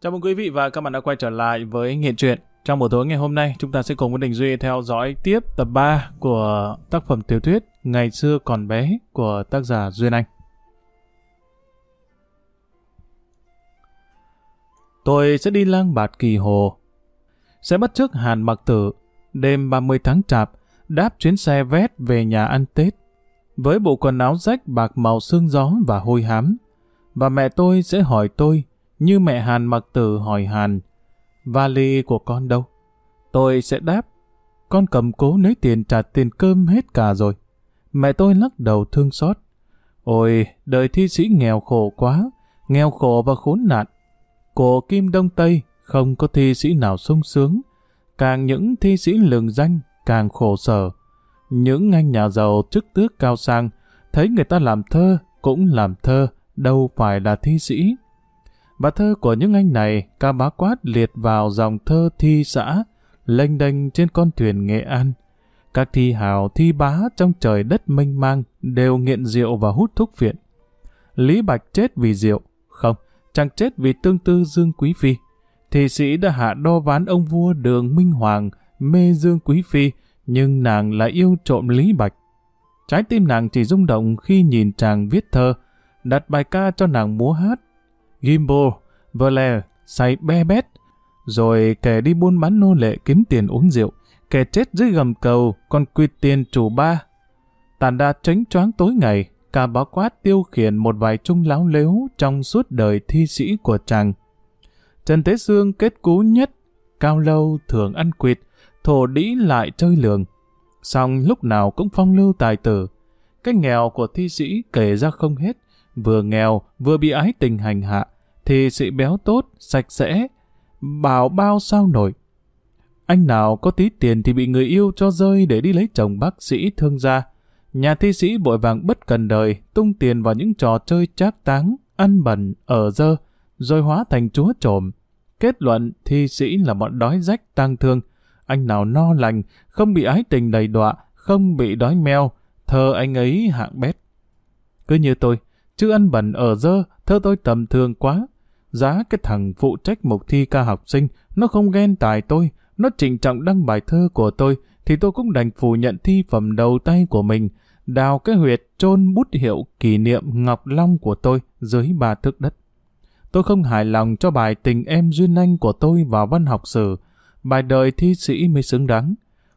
Chào mừng quý vị và các bạn đã quay trở lại với Nghiện Truyện. Trong buổi tối ngày hôm nay, chúng ta sẽ cùng với Đình Duy theo dõi tiếp tập 3 của tác phẩm tiểu thuyết Ngày xưa còn bé của tác giả Duyên Anh. Tôi sẽ đi lang bạt kỳ hồ. Sẽ bắt trước Hàn Mặc Tử, đêm 30 tháng chạp, đáp chuyến xe vét về nhà ăn Tết. Với bộ quần áo rách bạc màu sương gió và hôi hám. Và mẹ tôi sẽ hỏi tôi như mẹ Hàn mặc tử hỏi Hàn, vali của con đâu? Tôi sẽ đáp, con cầm cố lấy tiền trả tiền cơm hết cả rồi. Mẹ tôi lắc đầu thương xót. Ôi, đời thi sĩ nghèo khổ quá, nghèo khổ và khốn nạn. Cổ Kim Đông Tây không có thi sĩ nào sung sướng. Càng những thi sĩ lường danh, càng khổ sở. Những anh nhà giàu chức tước cao sang, thấy người ta làm thơ, cũng làm thơ, đâu phải là thi sĩ và thơ của những anh này ca bá quát liệt vào dòng thơ thi xã, lênh đênh trên con thuyền Nghệ An. Các thi hào thi bá trong trời đất mênh mang đều nghiện rượu và hút thuốc phiện Lý Bạch chết vì rượu, không, chẳng chết vì tương tư Dương Quý Phi. Thị sĩ đã hạ đo ván ông vua đường Minh Hoàng, mê Dương Quý Phi, nhưng nàng lại yêu trộm Lý Bạch. Trái tim nàng chỉ rung động khi nhìn chàng viết thơ, đặt bài ca cho nàng múa hát, Gimbo, Verlaire, say be bét, rồi kẻ đi buôn bán nô lệ kiếm tiền uống rượu, kẻ chết dưới gầm cầu còn quyệt tiền chủ ba. Tàn đa tránh choáng tối ngày, cả báo quát tiêu khiển một vài trung láo lếu trong suốt đời thi sĩ của chàng. Trần Thế Sương kết cú nhất, cao lâu thường ăn quyệt, thổ đĩ lại chơi lường. Xong lúc nào cũng phong lưu tài tử. Cái nghèo của thi sĩ kể ra không hết, vừa nghèo, vừa bị ái tình hành hạ, thì sự béo tốt, sạch sẽ, bảo bao sao nổi. Anh nào có tí tiền thì bị người yêu cho rơi để đi lấy chồng bác sĩ thương gia. Nhà thi sĩ bội vàng bất cần đời, tung tiền vào những trò chơi trác táng, ăn bẩn, ở dơ, rồi hóa thành chúa trộm. Kết luận thi sĩ là bọn đói rách tang thương. Anh nào no lành, không bị ái tình đầy đọa, không bị đói meo, thơ anh ấy hạng bét. Cứ như tôi, chứ ăn bẩn ở dơ, thơ tôi tầm thường quá. Giá cái thằng phụ trách mục thi ca học sinh, nó không ghen tài tôi, nó trịnh trọng đăng bài thơ của tôi, thì tôi cũng đành phủ nhận thi phẩm đầu tay của mình, đào cái huyệt chôn bút hiệu kỷ niệm Ngọc Long của tôi dưới ba thước đất. Tôi không hài lòng cho bài tình em duyên anh của tôi vào văn học sử, bài đời thi sĩ mới xứng đáng.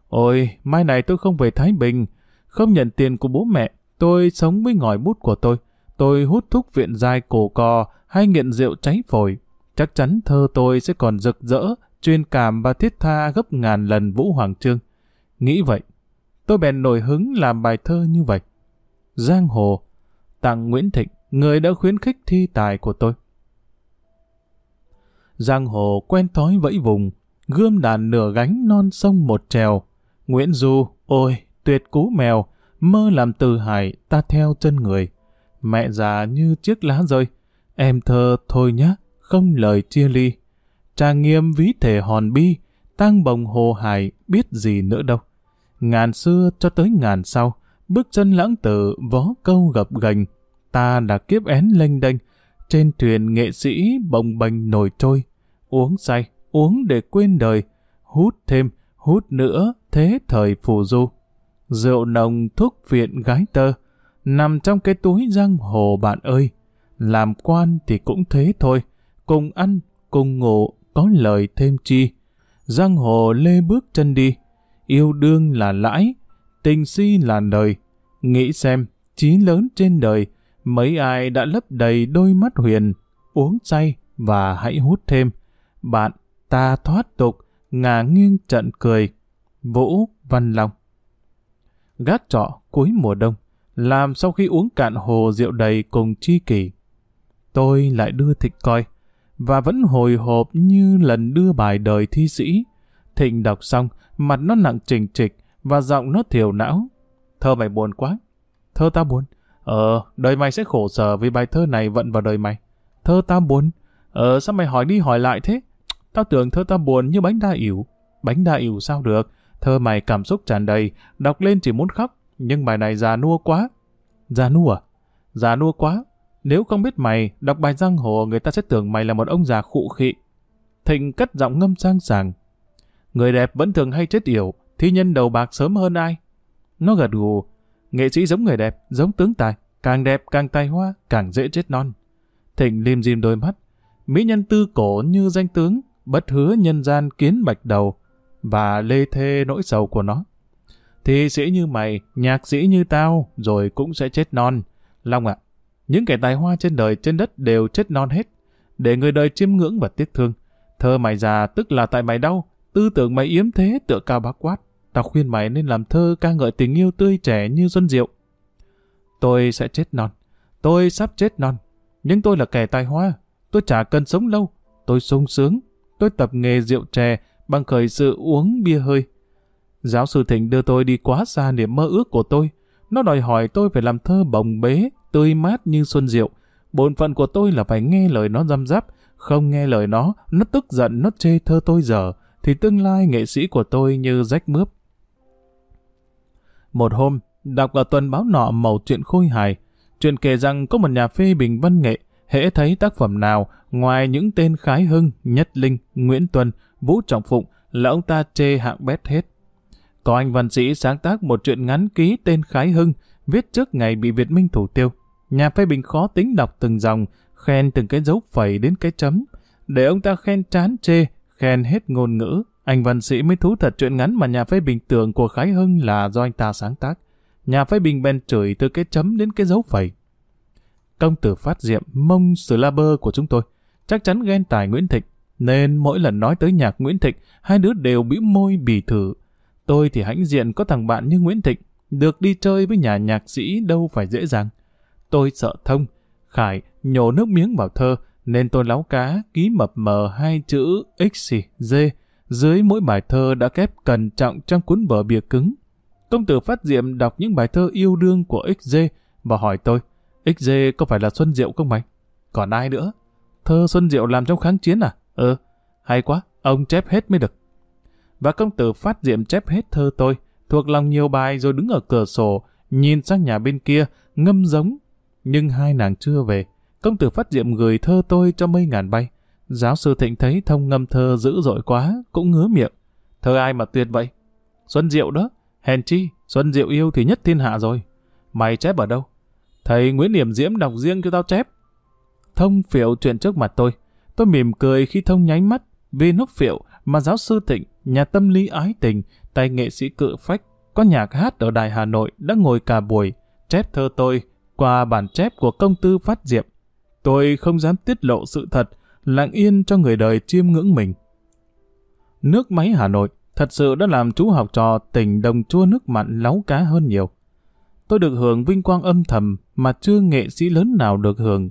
Ôi, mai này tôi không về Thái Bình, không nhận tiền của bố mẹ, tôi sống với ngòi bút của tôi, tôi hút thuốc viện dài cổ cò hay nghiện rượu cháy phổi, chắc chắn thơ tôi sẽ còn rực rỡ, chuyên cảm và thiết tha gấp ngàn lần Vũ Hoàng Trương. Nghĩ vậy, tôi bèn nổi hứng làm bài thơ như vậy. Giang Hồ, tặng Nguyễn Thịnh, người đã khuyến khích thi tài của tôi. Giang Hồ quen thói vẫy vùng, gươm đàn nửa gánh non sông một trèo. Nguyễn Du, ôi, tuyệt cú mèo, mơ làm từ hải ta theo chân người mẹ già như chiếc lá rơi. Em thơ thôi nhá, không lời chia ly. Trang nghiêm ví thể hòn bi, tang bồng hồ hải biết gì nữa đâu. Ngàn xưa cho tới ngàn sau, bước chân lãng tử vó câu gập gành. Ta đã kiếp én lênh đênh, trên thuyền nghệ sĩ bồng bềnh nổi trôi. Uống say, uống để quên đời, hút thêm, hút nữa, thế thời phù du. Rượu nồng thuốc viện gái tơ, nằm trong cái túi giang hồ bạn ơi. Làm quan thì cũng thế thôi, cùng ăn, cùng ngủ, có lời thêm chi. Giang hồ lê bước chân đi, yêu đương là lãi, tình si là đời. Nghĩ xem, chí lớn trên đời, mấy ai đã lấp đầy đôi mắt huyền, uống say và hãy hút thêm. Bạn, ta thoát tục, ngả nghiêng trận cười. Vũ Văn Long Gác trọ cuối mùa đông làm sau khi uống cạn hồ rượu đầy cùng chi kỷ. Tôi lại đưa Thịnh coi, và vẫn hồi hộp như lần đưa bài đời thi sĩ. Thịnh đọc xong, mặt nó nặng trình trịch, và giọng nó thiểu não. Thơ mày buồn quá. Thơ ta buồn. Ờ, đời mày sẽ khổ sở vì bài thơ này vận vào đời mày. Thơ ta buồn. Ờ, sao mày hỏi đi hỏi lại thế? Tao tưởng thơ ta buồn như bánh đa ỉu. Bánh đa ỉu sao được? Thơ mày cảm xúc tràn đầy, đọc lên chỉ muốn khóc nhưng bài này già nua quá. Già nua à? Già nua quá. Nếu không biết mày, đọc bài giang hồ người ta sẽ tưởng mày là một ông già khụ khị. Thịnh cất giọng ngâm sang sàng. Người đẹp vẫn thường hay chết yểu, thi nhân đầu bạc sớm hơn ai. Nó gật gù, nghệ sĩ giống người đẹp, giống tướng tài, càng đẹp càng tài hoa, càng dễ chết non. Thịnh lim dim đôi mắt, mỹ nhân tư cổ như danh tướng, bất hứa nhân gian kiến bạch đầu, và lê thê nỗi sầu của nó. Thì sĩ như mày, nhạc sĩ như tao, rồi cũng sẽ chết non. Long ạ, những kẻ tài hoa trên đời trên đất đều chết non hết, để người đời chiêm ngưỡng và tiếc thương. Thơ mày già tức là tại mày đau, tư tưởng mày yếm thế tựa cao bác quát. Tao khuyên mày nên làm thơ ca ngợi tình yêu tươi trẻ như xuân diệu. Tôi sẽ chết non. Tôi sắp chết non. Nhưng tôi là kẻ tài hoa. Tôi chả cần sống lâu. Tôi sung sướng. Tôi tập nghề rượu chè bằng khởi sự uống bia hơi. Giáo sư Thịnh đưa tôi đi quá xa niềm mơ ước của tôi. Nó đòi hỏi tôi phải làm thơ bồng bế, tươi mát như xuân diệu. Bổn phận của tôi là phải nghe lời nó răm rắp, không nghe lời nó, nó tức giận, nó chê thơ tôi dở, thì tương lai nghệ sĩ của tôi như rách mướp. Một hôm, đọc ở tuần báo nọ màu chuyện khôi hài, chuyện kể rằng có một nhà phê bình văn nghệ, hễ thấy tác phẩm nào, ngoài những tên Khái Hưng, Nhất Linh, Nguyễn Tuân, Vũ Trọng Phụng, là ông ta chê hạng bét hết. Có anh văn sĩ sáng tác một chuyện ngắn ký tên Khái Hưng, viết trước ngày bị Việt Minh thủ tiêu. Nhà phê bình khó tính đọc từng dòng, khen từng cái dấu phẩy đến cái chấm. Để ông ta khen chán chê, khen hết ngôn ngữ, anh văn sĩ mới thú thật chuyện ngắn mà nhà phê bình tưởng của Khái Hưng là do anh ta sáng tác. Nhà phê bình bèn chửi từ cái chấm đến cái dấu phẩy. Công tử phát diệm mông bơ của chúng tôi chắc chắn ghen tài Nguyễn Thịnh, nên mỗi lần nói tới nhạc Nguyễn Thịnh, hai đứa đều bĩu môi bì thử. Tôi thì hãnh diện có thằng bạn như Nguyễn Thịnh, được đi chơi với nhà nhạc sĩ đâu phải dễ dàng. Tôi sợ thông, Khải nhổ nước miếng vào thơ, nên tôi láo cá ký mập mờ hai chữ x d dưới mỗi bài thơ đã kép cẩn trọng trong cuốn vở bìa cứng. Công tử Phát Diệm đọc những bài thơ yêu đương của XG và hỏi tôi, XG có phải là Xuân Diệu không mày? Còn ai nữa? Thơ Xuân Diệu làm trong kháng chiến à? Ừ, hay quá, ông chép hết mới được. Và công tử Phát Diệm chép hết thơ tôi, thuộc lòng nhiều bài rồi đứng ở cửa sổ, nhìn sang nhà bên kia, ngâm giống. Nhưng hai nàng chưa về, công tử Phát Diệm gửi thơ tôi cho mây ngàn bay. Giáo sư Thịnh thấy thông ngâm thơ dữ dội quá, cũng ngứa miệng. Thơ ai mà tuyệt vậy? Xuân Diệu đó. Hèn chi, Xuân Diệu yêu thì nhất thiên hạ rồi. Mày chép ở đâu? Thầy Nguyễn Điểm Diễm đọc riêng cho tao chép. Thông phiệu chuyện trước mặt tôi. Tôi mỉm cười khi thông nháy mắt, vì nốc phiệu mà giáo sư Thịnh, nhà tâm lý ái tình, tay nghệ sĩ cự phách, có nhạc hát ở Đài Hà Nội đã ngồi cả buổi, chép thơ tôi qua bản chép của công tư phát diệm. Tôi không dám tiết lộ sự thật, lặng yên cho người đời chiêm ngưỡng mình. Nước máy Hà Nội thật sự đã làm chú học trò tỉnh đồng chua nước mặn láu cá hơn nhiều. Tôi được hưởng vinh quang âm thầm mà chưa nghệ sĩ lớn nào được hưởng.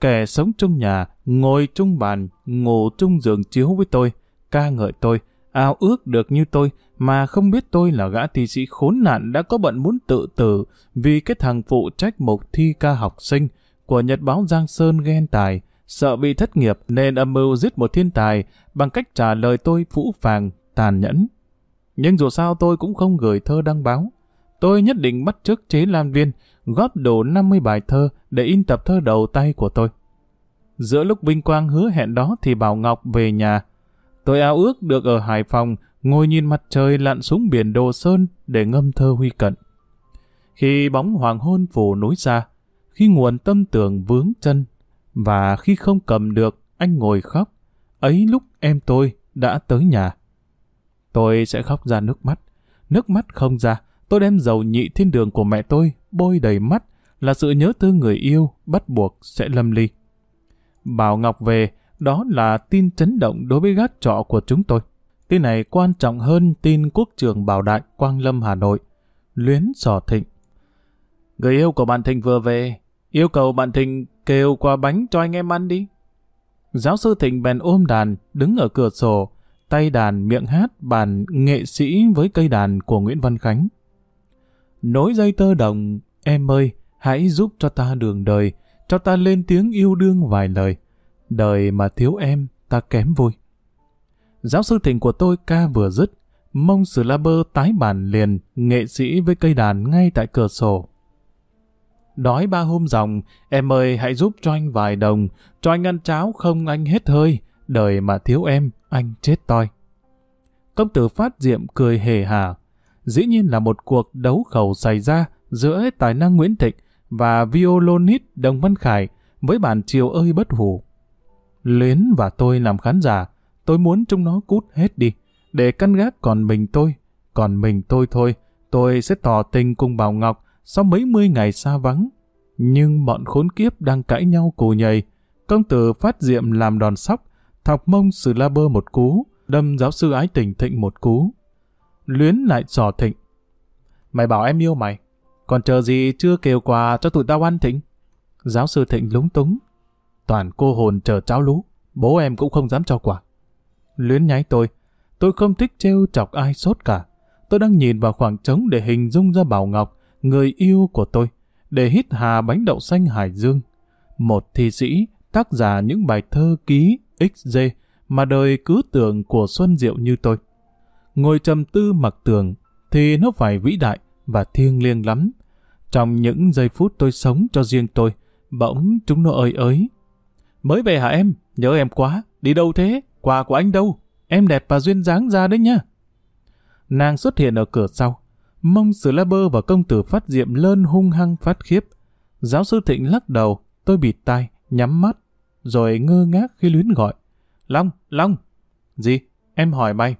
Kẻ sống trong nhà, ngồi chung bàn, ngủ chung giường chiếu với tôi, ca ngợi tôi, ao ước được như tôi mà không biết tôi là gã thi sĩ khốn nạn đã có bận muốn tự tử vì cái thằng phụ trách mục thi ca học sinh của Nhật báo Giang Sơn ghen tài, sợ bị thất nghiệp nên âm mưu giết một thiên tài bằng cách trả lời tôi phũ phàng, tàn nhẫn. Nhưng dù sao tôi cũng không gửi thơ đăng báo. Tôi nhất định bắt chước chế lan viên, góp đủ 50 bài thơ để in tập thơ đầu tay của tôi. Giữa lúc vinh quang hứa hẹn đó thì Bảo Ngọc về nhà. Tôi ao ước được ở Hải Phòng ngồi nhìn mặt trời lặn xuống biển Đồ Sơn để ngâm thơ huy cận. Khi bóng hoàng hôn phủ núi xa, khi nguồn tâm tưởng vướng chân và khi không cầm được, anh ngồi khóc. Ấy lúc em tôi đã tới nhà. Tôi sẽ khóc ra nước mắt. Nước mắt không ra, tôi đem dầu nhị thiên đường của mẹ tôi bôi đầy mắt là sự nhớ thương người yêu bắt buộc sẽ lâm ly. Bảo Ngọc về, đó là tin chấn động đối với gác trọ của chúng tôi. Tin này quan trọng hơn tin quốc trường Bảo Đại Quang Lâm Hà Nội. Luyến sò thịnh. Người yêu của bạn Thịnh vừa về, yêu cầu bạn Thịnh kêu qua bánh cho anh em ăn đi. Giáo sư Thịnh bèn ôm đàn, đứng ở cửa sổ, tay đàn miệng hát Bàn nghệ sĩ với cây đàn của Nguyễn Văn Khánh. Nối dây tơ đồng, em ơi, hãy giúp cho ta đường đời, cho ta lên tiếng yêu đương vài lời. Đời mà thiếu em, ta kém vui. Giáo sư Thịnh của tôi ca vừa dứt, mông sử la bơ tái bản liền, nghệ sĩ với cây đàn ngay tại cửa sổ. Đói ba hôm dòng, em ơi hãy giúp cho anh vài đồng, cho anh ăn cháo không anh hết hơi, đời mà thiếu em, anh chết toi. Công tử phát diệm cười hề hà. Dĩ nhiên là một cuộc đấu khẩu xảy ra giữa tài năng Nguyễn Thịnh và violonist Đồng Văn Khải với bản chiều ơi bất hủ. Luyến và tôi làm khán giả, tôi muốn chúng nó cút hết đi, để căn gác còn mình tôi, còn mình tôi thôi, tôi sẽ tỏ tình cùng Bảo Ngọc sau mấy mươi ngày xa vắng. Nhưng bọn khốn kiếp đang cãi nhau cù nhầy, công tử phát diệm làm đòn sóc, thọc mông sử la bơ một cú, đâm giáo sư ái tình thịnh một cú. Luyến lại sò thịnh. Mày bảo em yêu mày, còn chờ gì chưa kêu quà cho tụi tao ăn thịnh? Giáo sư thịnh lúng túng. Toàn cô hồn chờ cháo lú, bố em cũng không dám cho quà. Luyến nháy tôi, tôi không thích trêu chọc ai sốt cả. Tôi đang nhìn vào khoảng trống để hình dung ra Bảo Ngọc, người yêu của tôi, để hít hà bánh đậu xanh Hải Dương. Một thi sĩ, tác giả những bài thơ ký XD mà đời cứ tưởng của Xuân Diệu như tôi. Ngồi trầm tư mặc tường thì nó phải vĩ đại và thiêng liêng lắm. Trong những giây phút tôi sống cho riêng tôi, bỗng chúng nó ơi ới. Mới về hả em? Nhớ em quá. Đi đâu thế? Quà của anh đâu? Em đẹp và duyên dáng ra đấy nhá. Nàng xuất hiện ở cửa sau. Mông sử la bơ và công tử phát diệm lơn hung hăng phát khiếp. Giáo sư Thịnh lắc đầu, tôi bịt tai, nhắm mắt, rồi ngơ ngác khi luyến gọi. Long, Long! Gì? Em hỏi mày.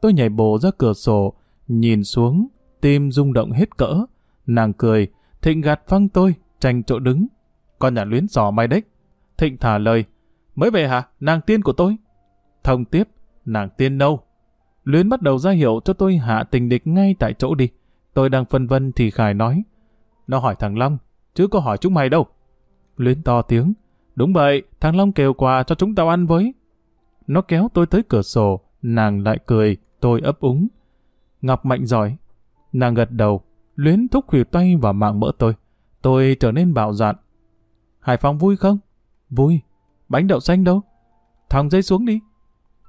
Tôi nhảy bổ ra cửa sổ, nhìn xuống, tim rung động hết cỡ. Nàng cười, Thịnh gạt phăng tôi, tranh chỗ đứng. Con nhà luyến sò mày đấy. Thịnh thả lời. Mới về hả? Nàng tiên của tôi. Thông tiếp, nàng tiên đâu? Luyến bắt đầu ra hiệu cho tôi hạ tình địch ngay tại chỗ đi. Tôi đang phân vân thì Khải nói. Nó hỏi thằng Long, chứ có hỏi chúng mày đâu. Luyến to tiếng. Đúng vậy, thằng Long kêu quà cho chúng tao ăn với. Nó kéo tôi tới cửa sổ, nàng lại cười, tôi ấp úng. Ngọc mạnh giỏi. Nàng gật đầu, luyến thúc khủy tay vào mạng mỡ tôi. Tôi trở nên bạo dạn. Hải Phòng vui không? Vui. Bánh đậu xanh đâu? Thòng dây xuống đi.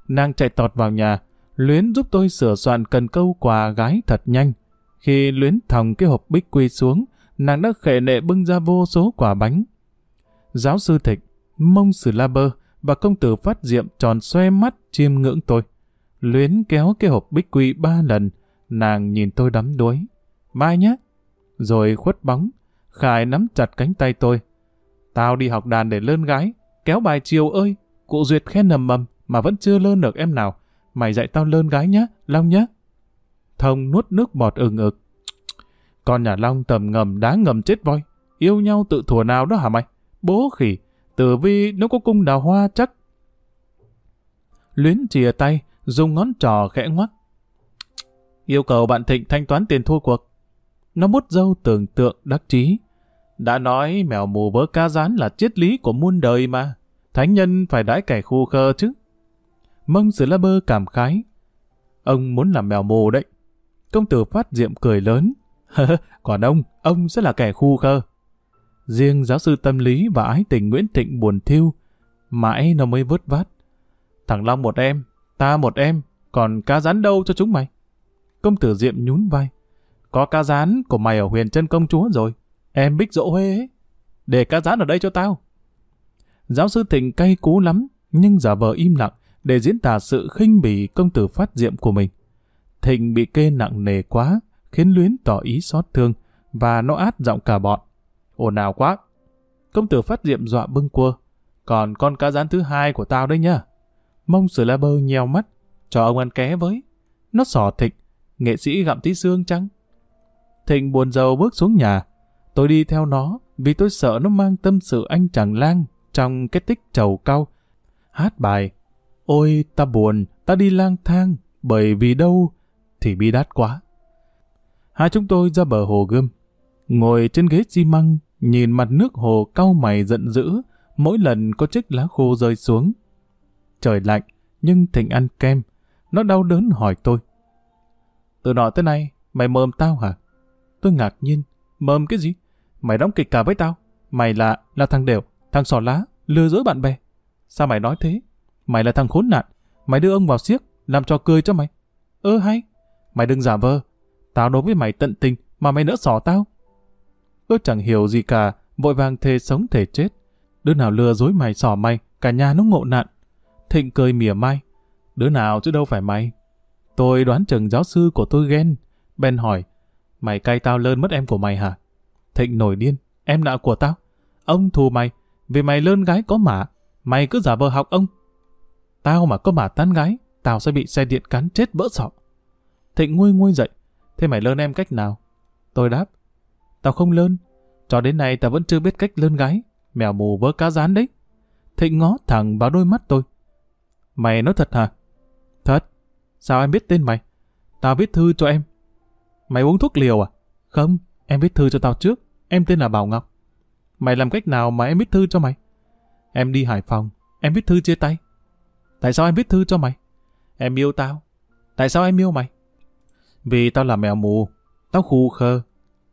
Nàng chạy tọt vào nhà, Luyến giúp tôi sửa soạn cần câu quà gái thật nhanh. Khi Luyến thòng cái hộp bích quy xuống, nàng đã khệ nệ bưng ra vô số quả bánh. Giáo sư Thịnh, mông sử la bơ và công tử phát diệm tròn xoe mắt chiêm ngưỡng tôi. Luyến kéo cái hộp bích quy ba lần, nàng nhìn tôi đắm đuối. Mai nhé. Rồi khuất bóng, Khải nắm chặt cánh tay tôi. Tao đi học đàn để lơn gái, kéo bài chiều ơi, cụ Duyệt khen nầm mầm mà vẫn chưa lơn được em nào. Mày dạy tao lơn gái nhá, Long nhá. Thông nuốt nước bọt ừng ực. Con nhà Long tầm ngầm đá ngầm chết voi. Yêu nhau tự thùa nào đó hả mày? Bố khỉ, tử vi nó có cung đào hoa chắc. Luyến chìa tay, dùng ngón trò khẽ ngoắc. Yêu cầu bạn Thịnh thanh toán tiền thua cuộc. Nó mút dâu tưởng tượng đắc chí. Đã nói mèo mù vớ ca rán là triết lý của muôn đời mà. Thánh nhân phải đãi kẻ khu khơ chứ. Mông sử la bơ cảm khái. Ông muốn làm mèo mù đấy. Công tử phát diệm cười lớn. Còn ông, ông sẽ là kẻ khu khơ. Riêng giáo sư tâm lý và ái tình Nguyễn Thịnh buồn thiêu. Mãi nó mới vớt vát. Thằng Long một em, ta một em, còn cá rán đâu cho chúng mày? Công tử Diệm nhún vai. Có cá rán của mày ở huyền chân công chúa rồi. Em bích dỗ huê ấy. Để cá rán ở đây cho tao. Giáo sư Thịnh cay cú lắm, nhưng giả vờ im lặng để diễn tả sự khinh bỉ công tử phát diệm của mình. Thịnh bị kê nặng nề quá, khiến Luyến tỏ ý xót thương, và nó át giọng cả bọn. Ồn ào quá. Công tử phát diệm dọa bưng cua. Còn con cá rán thứ hai của tao đấy nhá. Mông sử la bơ nheo mắt, cho ông ăn ké với. Nó sỏ thịnh, nghệ sĩ gặm tí xương chăng? Thịnh buồn rầu bước xuống nhà. Tôi đi theo nó vì tôi sợ nó mang tâm sự anh chàng lang trong cái tích trầu cao. Hát bài, ôi ta buồn, ta đi lang thang, bởi vì đâu thì bi đát quá. Hai chúng tôi ra bờ hồ gươm, ngồi trên ghế xi măng, nhìn mặt nước hồ cau mày giận dữ, mỗi lần có chiếc lá khô rơi xuống. Trời lạnh, nhưng Thịnh ăn kem, nó đau đớn hỏi tôi. Từ nọ tới nay, mày mờm tao hả? Tôi ngạc nhiên, mờm cái gì? Mày đóng kịch cả với tao. Mày là, là thằng đều, thằng sò lá, lừa dối bạn bè. Sao mày nói thế? Mày là thằng khốn nạn. Mày đưa ông vào siếc, làm trò cười cho mày. Ơ hay, mày đừng giả vờ. Tao đối với mày tận tình, mà mày nỡ sỏ tao. Tôi chẳng hiểu gì cả, vội vàng thề sống thể chết. Đứa nào lừa dối mày sỏ mày, cả nhà nó ngộ nạn. Thịnh cười mỉa mai. Đứa nào chứ đâu phải mày. Tôi đoán chừng giáo sư của tôi ghen. Ben hỏi, mày cay tao lơn mất em của mày hả? Thịnh nổi điên, em nợ của tao. Ông thù mày, vì mày lơn gái có mả. Mày cứ giả vờ học ông. Tao mà có mả tán gái, tao sẽ bị xe điện cắn chết vỡ sọ. Thịnh nguôi nguôi dậy, thế mày lơn em cách nào? Tôi đáp, tao không lơn. Cho đến nay tao vẫn chưa biết cách lơn gái. Mèo mù vớ cá rán đấy. Thịnh ngó thẳng vào đôi mắt tôi. Mày nói thật hả? Thật. Sao em biết tên mày? Tao viết thư cho em. Mày uống thuốc liều à? Không, em viết thư cho tao trước. Em tên là Bảo Ngọc. Mày làm cách nào mà em viết thư cho mày? Em đi Hải Phòng, em viết thư chia tay. Tại sao em viết thư cho mày? Em yêu tao. Tại sao em yêu mày? Vì tao là mèo mù. Tao khù khờ.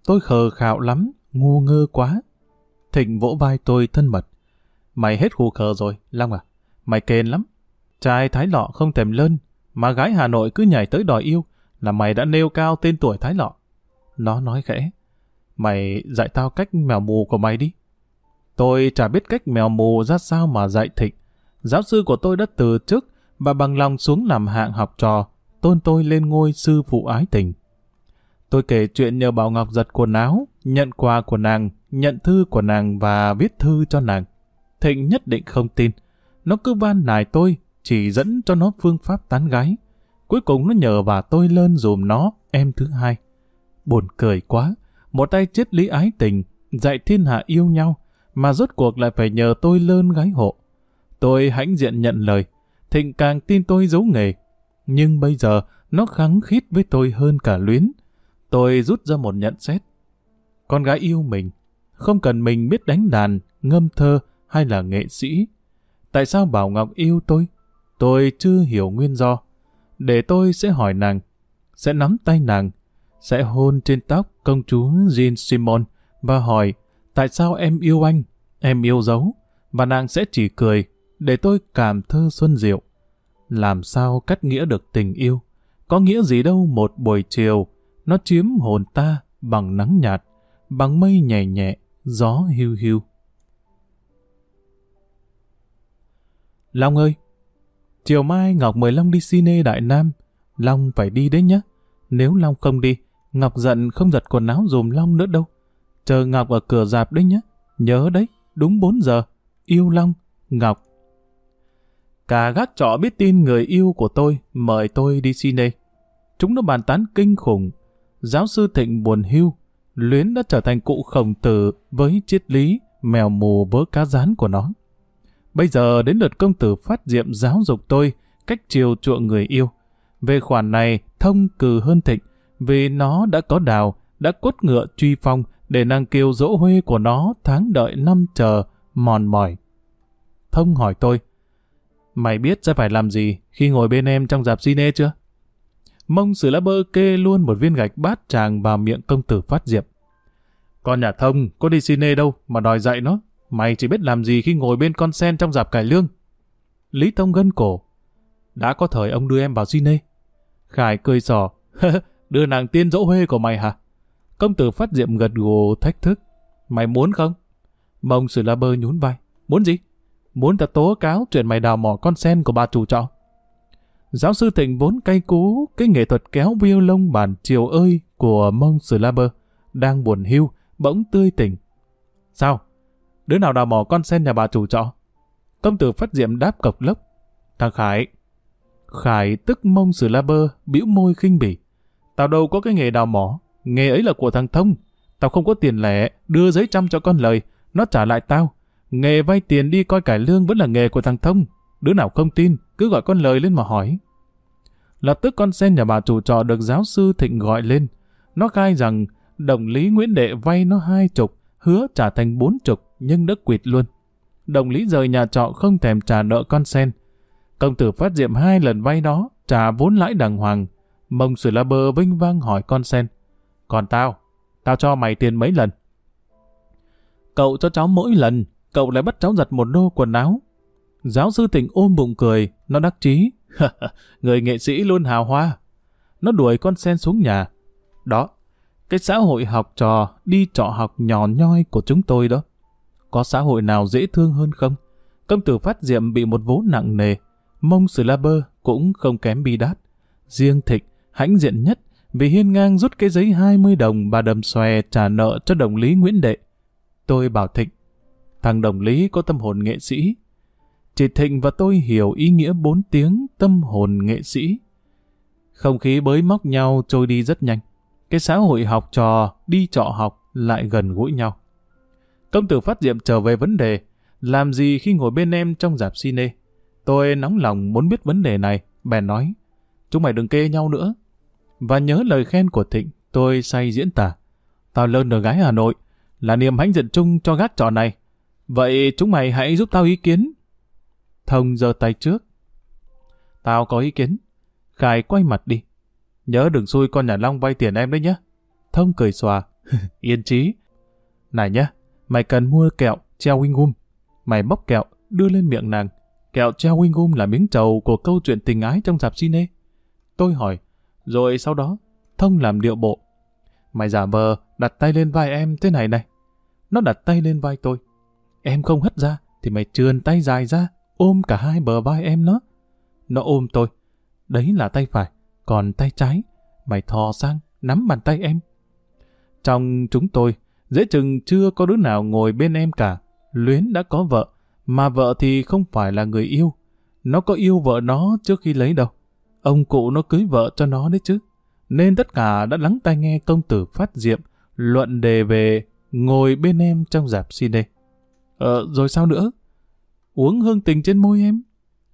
Tôi khờ khạo lắm, ngu ngơ quá. Thịnh vỗ vai tôi thân mật. Mày hết khù khờ rồi, Long à. Mày kền lắm. Trai Thái Lọ không thèm lơn, mà gái Hà Nội cứ nhảy tới đòi yêu, là mày đã nêu cao tên tuổi Thái Lọ. Nó nói khẽ. Mày dạy tao cách mèo mù của mày đi. Tôi chả biết cách mèo mù ra sao mà dạy Thịnh. Giáo sư của tôi đã từ chức và bằng lòng xuống làm hạng học trò, tôn tôi lên ngôi sư phụ ái tình. Tôi kể chuyện nhờ Bảo Ngọc giật quần áo, nhận quà của nàng, nhận thư của nàng và viết thư cho nàng. Thịnh nhất định không tin. Nó cứ van nài tôi, chỉ dẫn cho nó phương pháp tán gái. Cuối cùng nó nhờ và tôi lên dùm nó, em thứ hai. Buồn cười quá, một tay triết lý ái tình, dạy thiên hạ yêu nhau, mà rốt cuộc lại phải nhờ tôi lơn gái hộ. Tôi hãnh diện nhận lời, Thịnh càng tin tôi giấu nghề. Nhưng bây giờ nó kháng khít với tôi hơn cả luyến. Tôi rút ra một nhận xét. Con gái yêu mình, không cần mình biết đánh đàn, ngâm thơ hay là nghệ sĩ. Tại sao Bảo Ngọc yêu tôi? Tôi chưa hiểu nguyên do. Để tôi sẽ hỏi nàng, sẽ nắm tay nàng, sẽ hôn trên tóc công chúa Jean Simon và hỏi tại sao em yêu anh, em yêu dấu, và nàng sẽ chỉ cười để tôi cảm thơ xuân diệu. Làm sao cắt nghĩa được tình yêu? Có nghĩa gì đâu một buổi chiều, nó chiếm hồn ta bằng nắng nhạt, bằng mây nhẹ nhẹ, gió hiu hiu. Long ơi! Chiều mai Ngọc mời Long đi cine Đại Nam. Long phải đi đấy nhá. Nếu Long không đi, Ngọc giận không giật quần áo dùm Long nữa đâu. Chờ Ngọc ở cửa dạp đấy nhé. Nhớ đấy, đúng 4 giờ. Yêu Long, Ngọc. Cả gác trọ biết tin người yêu của tôi mời tôi đi cine. Chúng nó bàn tán kinh khủng. Giáo sư Thịnh buồn hưu. Luyến đã trở thành cụ khổng tử với triết lý mèo mù vớ cá rán của nó. Bây giờ đến lượt công tử phát diệm giáo dục tôi cách chiều chuộng người yêu. Về khoản này, thông cừ hơn thịnh, vì nó đã có đào, đã quất ngựa truy phong để nàng kiều dỗ huê của nó tháng đợi năm chờ, mòn mỏi. Thông hỏi tôi, mày biết sẽ phải làm gì khi ngồi bên em trong dạp cine chưa? Mông sử lá bơ kê luôn một viên gạch bát tràng vào miệng công tử phát diệp Con nhà thông có đi cine đâu mà đòi dạy nó. Mày chỉ biết làm gì khi ngồi bên con sen trong dạp cải lương. Lý Thông gân cổ. Đã có thời ông đưa em vào cine. Khải cười sò. đưa nàng tiên dỗ huê của mày hả? Công tử phát diệm gật gù thách thức. Mày muốn không? Mông sử la bơ nhún vai. Muốn gì? Muốn ta tố cáo chuyện mày đào mỏ con sen của bà chủ trọ. Giáo sư Thịnh vốn cay cú cái nghệ thuật kéo violon bản chiều ơi của mông sử la bơ. Đang buồn hưu, bỗng tươi tỉnh. Sao? Đứa nào đào mỏ con sen nhà bà chủ trọ? Công tử phát diệm đáp cộc lốc. Thằng Khải. Khải tức mông sử la bơ, bĩu môi khinh bỉ. Tao đâu có cái nghề đào mỏ. Nghề ấy là của thằng Thông. Tao không có tiền lẻ, đưa giấy trăm cho con lời. Nó trả lại tao. Nghề vay tiền đi coi cải lương vẫn là nghề của thằng Thông. Đứa nào không tin, cứ gọi con lời lên mà hỏi. Lập tức con sen nhà bà chủ trọ được giáo sư Thịnh gọi lên. Nó khai rằng đồng lý Nguyễn Đệ vay nó hai chục, hứa trả thành bốn chục, nhưng đã quỵt luôn. Đồng lý rời nhà trọ không thèm trả nợ con sen. Công tử phát diệm hai lần vay đó, trả vốn lãi đàng hoàng. Mông sử la bơ vinh vang hỏi con sen. Còn tao, tao cho mày tiền mấy lần? Cậu cho cháu mỗi lần, cậu lại bắt cháu giật một đô quần áo. Giáo sư tỉnh ôm bụng cười, nó đắc chí. Người nghệ sĩ luôn hào hoa. Nó đuổi con sen xuống nhà. Đó, cái xã hội học trò đi trọ học nhỏ nhoi của chúng tôi đó. Có xã hội nào dễ thương hơn không? Công tử phát diệm bị một vố nặng nề. mông sử la bơ cũng không kém bi đát. Riêng thịt hãnh diện nhất vì hiên ngang rút cái giấy 20 đồng bà đầm xòe trả nợ cho đồng lý Nguyễn Đệ. Tôi bảo Thịnh, thằng đồng lý có tâm hồn nghệ sĩ. chị Thịnh và tôi hiểu ý nghĩa bốn tiếng tâm hồn nghệ sĩ. Không khí bới móc nhau trôi đi rất nhanh. Cái xã hội học trò, đi trọ học lại gần gũi nhau. Công tử phát diệm trở về vấn đề, làm gì khi ngồi bên em trong dạp cine? Tôi nóng lòng muốn biết vấn đề này, bèn nói, chúng mày đừng kê nhau nữa. Và nhớ lời khen của Thịnh, tôi say diễn tả. Tao lơn được gái Hà Nội, là niềm hãnh diện chung cho gác trò này. Vậy chúng mày hãy giúp tao ý kiến. Thông giơ tay trước. Tao có ý kiến. Khải quay mặt đi. Nhớ đừng xui con nhà Long vay tiền em đấy nhé. Thông cười xòa. Yên trí. Này nhá, mày cần mua kẹo treo wing gum. Mày bóc kẹo, đưa lên miệng nàng. Kẹo treo wing gum là miếng trầu của câu chuyện tình ái trong dạp cine. Tôi hỏi, rồi sau đó, Thông làm điệu bộ. Mày giả vờ, đặt tay lên vai em thế này này. Nó đặt tay lên vai tôi. Em không hất ra, thì mày trườn tay dài ra, ôm cả hai bờ vai em nó. Nó ôm tôi. Đấy là tay phải, còn tay trái, mày thò sang, nắm bàn tay em. Trong chúng tôi, dễ chừng chưa có đứa nào ngồi bên em cả. Luyến đã có vợ, mà vợ thì không phải là người yêu. Nó có yêu vợ nó trước khi lấy đâu. Ông cụ nó cưới vợ cho nó đấy chứ. Nên tất cả đã lắng tai nghe công tử phát diệm luận đề về ngồi bên em trong dạp cine. Ờ, rồi sao nữa? Uống hương tình trên môi em.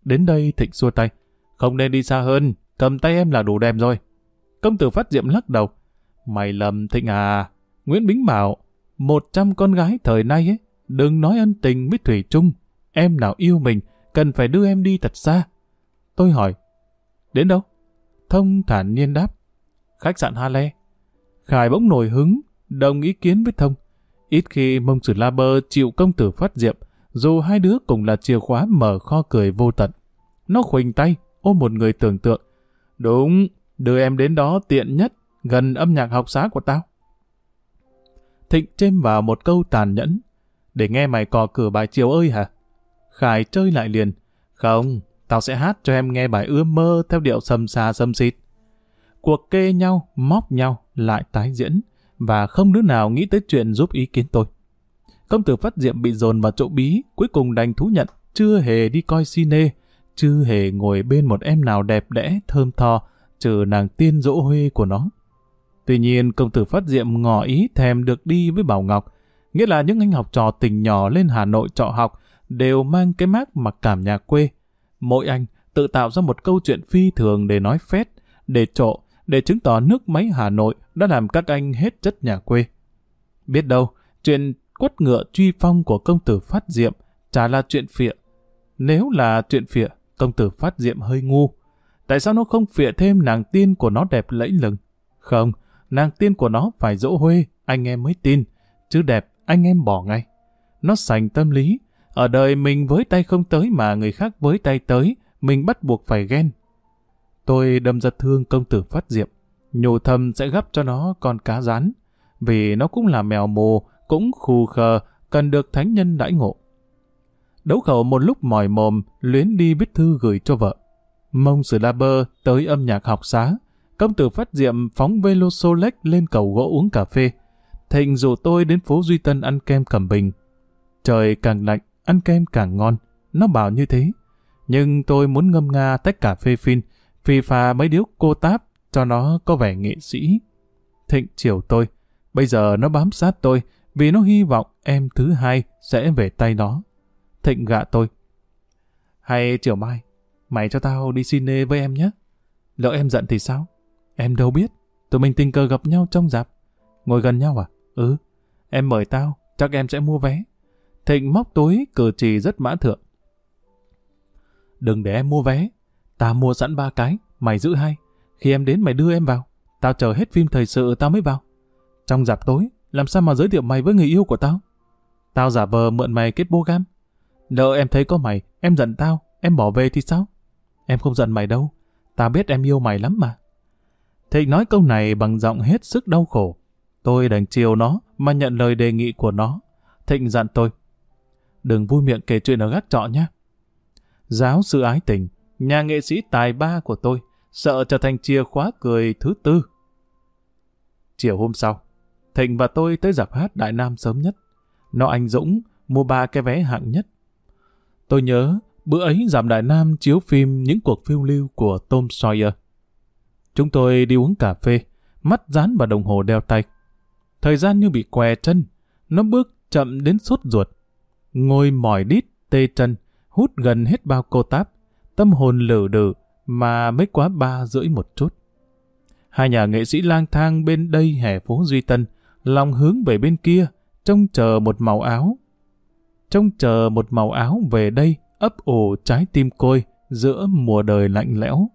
Đến đây Thịnh xua tay. Không nên đi xa hơn, cầm tay em là đủ đẹp rồi. Công tử phát diệm lắc đầu. Mày lầm Thịnh à. Nguyễn Bính bảo, một trăm con gái thời nay ấy, đừng nói ân tình với Thủy chung. Em nào yêu mình, cần phải đưa em đi thật xa. Tôi hỏi, đến đâu? Thông thản nhiên đáp, khách sạn Ha Le. Khải bỗng nổi hứng, đồng ý kiến với Thông. Ít khi mông sử la bơ chịu công tử phát diệm, dù hai đứa cùng là chìa khóa mở kho cười vô tận. Nó khuỳnh tay, ôm một người tưởng tượng. Đúng, đưa em đến đó tiện nhất, gần âm nhạc học xá của tao. Thịnh chêm vào một câu tàn nhẫn. Để nghe mày cò cửa bài chiều ơi hả? Khải chơi lại liền. Không, tao sẽ hát cho em nghe bài ưa mơ theo điệu sầm xà sầm xịt. Cuộc kê nhau, móc nhau, lại tái diễn, và không đứa nào nghĩ tới chuyện giúp ý kiến tôi. Công tử phát diệm bị dồn vào chỗ bí, cuối cùng đành thú nhận, chưa hề đi coi cine, chưa hề ngồi bên một em nào đẹp đẽ, thơm tho, trừ nàng tiên dỗ huê của nó. Tuy nhiên, công tử phát diệm ngỏ ý thèm được đi với Bảo Ngọc, nghĩa là những anh học trò tình nhỏ lên Hà Nội trọ học đều mang cái mác mặc cảm nhà quê. Mỗi anh tự tạo ra một câu chuyện phi thường để nói phét, để trộ, để chứng tỏ nước máy Hà Nội đã làm các anh hết chất nhà quê. Biết đâu, chuyện quất ngựa truy phong của công tử phát diệm chả là chuyện phịa. Nếu là chuyện phịa, công tử phát diệm hơi ngu. Tại sao nó không phịa thêm nàng tiên của nó đẹp lẫy lừng? Không, nàng tiên của nó phải dỗ huê, anh em mới tin. Chứ đẹp, anh em bỏ ngay. Nó sành tâm lý. Ở đời mình với tay không tới mà người khác với tay tới, mình bắt buộc phải ghen. Tôi đâm ra thương công tử phát diệm. Nhủ thầm sẽ gấp cho nó con cá rán. Vì nó cũng là mèo mồ cũng khù khờ, cần được thánh nhân đãi ngộ. Đấu khẩu một lúc mỏi mồm, luyến đi viết thư gửi cho vợ. Mông sử la bơ tới âm nhạc học xá. Công tử phát diệm phóng velo Solex lên cầu gỗ uống cà phê. Thịnh rủ tôi đến phố Duy Tân ăn kem cẩm bình. Trời càng lạnh, ăn kem càng ngon. Nó bảo như thế. Nhưng tôi muốn ngâm nga tách cà phê phin, phi pha mấy điếu cô táp cho nó có vẻ nghệ sĩ. Thịnh chiều tôi. Bây giờ nó bám sát tôi vì nó hy vọng em thứ hai sẽ về tay nó. Thịnh gạ tôi. Hay chiều mai, mày cho tao đi cine với em nhé. Lỡ em giận thì sao? Em đâu biết. Tụi mình tình cờ gặp nhau trong dạp. Ngồi gần nhau à? Ừ. Em mời tao, chắc em sẽ mua vé. Thịnh móc túi, cử chỉ rất mã thượng. Đừng để em mua vé. ta mua sẵn ba cái, mày giữ hai. Khi em đến mày đưa em vào. Tao chờ hết phim thời sự tao mới vào. Trong dạp tối, làm sao mà giới thiệu mày với người yêu của tao? Tao giả vờ mượn mày kết bô gam. Lỡ em thấy có mày, em giận tao, em bỏ về thì sao? Em không giận mày đâu. Tao biết em yêu mày lắm mà. Thịnh nói câu này bằng giọng hết sức đau khổ. Tôi đành chiều nó mà nhận lời đề nghị của nó. Thịnh dặn tôi. Đừng vui miệng kể chuyện ở gác trọ nhé. Giáo sư ái tình, nhà nghệ sĩ tài ba của tôi, sợ trở thành chìa khóa cười thứ tư. Chiều hôm sau, Thịnh và tôi tới dạp hát Đại Nam sớm nhất. Nó anh Dũng mua ba cái vé hạng nhất. Tôi nhớ bữa ấy dạp Đại Nam chiếu phim những cuộc phiêu lưu của Tom Sawyer. Chúng tôi đi uống cà phê, mắt dán vào đồng hồ đeo tay. Thời gian như bị què chân, nó bước chậm đến sốt ruột. Ngồi mỏi đít, tê chân, hút gần hết bao cô táp, tâm hồn lử đừ mà mới quá ba rưỡi một chút. Hai nhà nghệ sĩ lang thang bên đây hè phố Duy Tân, lòng hướng về bên kia, trông chờ một màu áo. Trông chờ một màu áo về đây ấp ủ trái tim côi giữa mùa đời lạnh lẽo.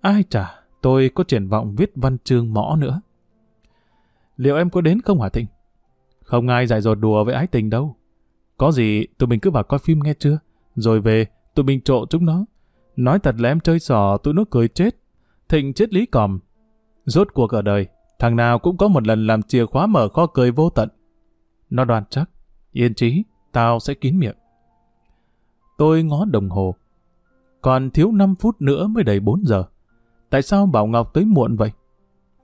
Ai chả, tôi có triển vọng viết văn chương mõ nữa. Liệu em có đến không hả Thịnh? Không ai giải dột đùa với ái tình đâu. Có gì tụi mình cứ vào coi phim nghe chưa? Rồi về, tụi mình trộ chúng nó. Nói thật là em chơi sò tụi nó cười chết. Thịnh chết lý còm. Rốt cuộc ở đời, thằng nào cũng có một lần làm chìa khóa mở kho cười vô tận. Nó đoàn chắc, yên trí, tao sẽ kín miệng. Tôi ngó đồng hồ. Còn thiếu 5 phút nữa mới đầy 4 giờ. Tại sao Bảo Ngọc tới muộn vậy?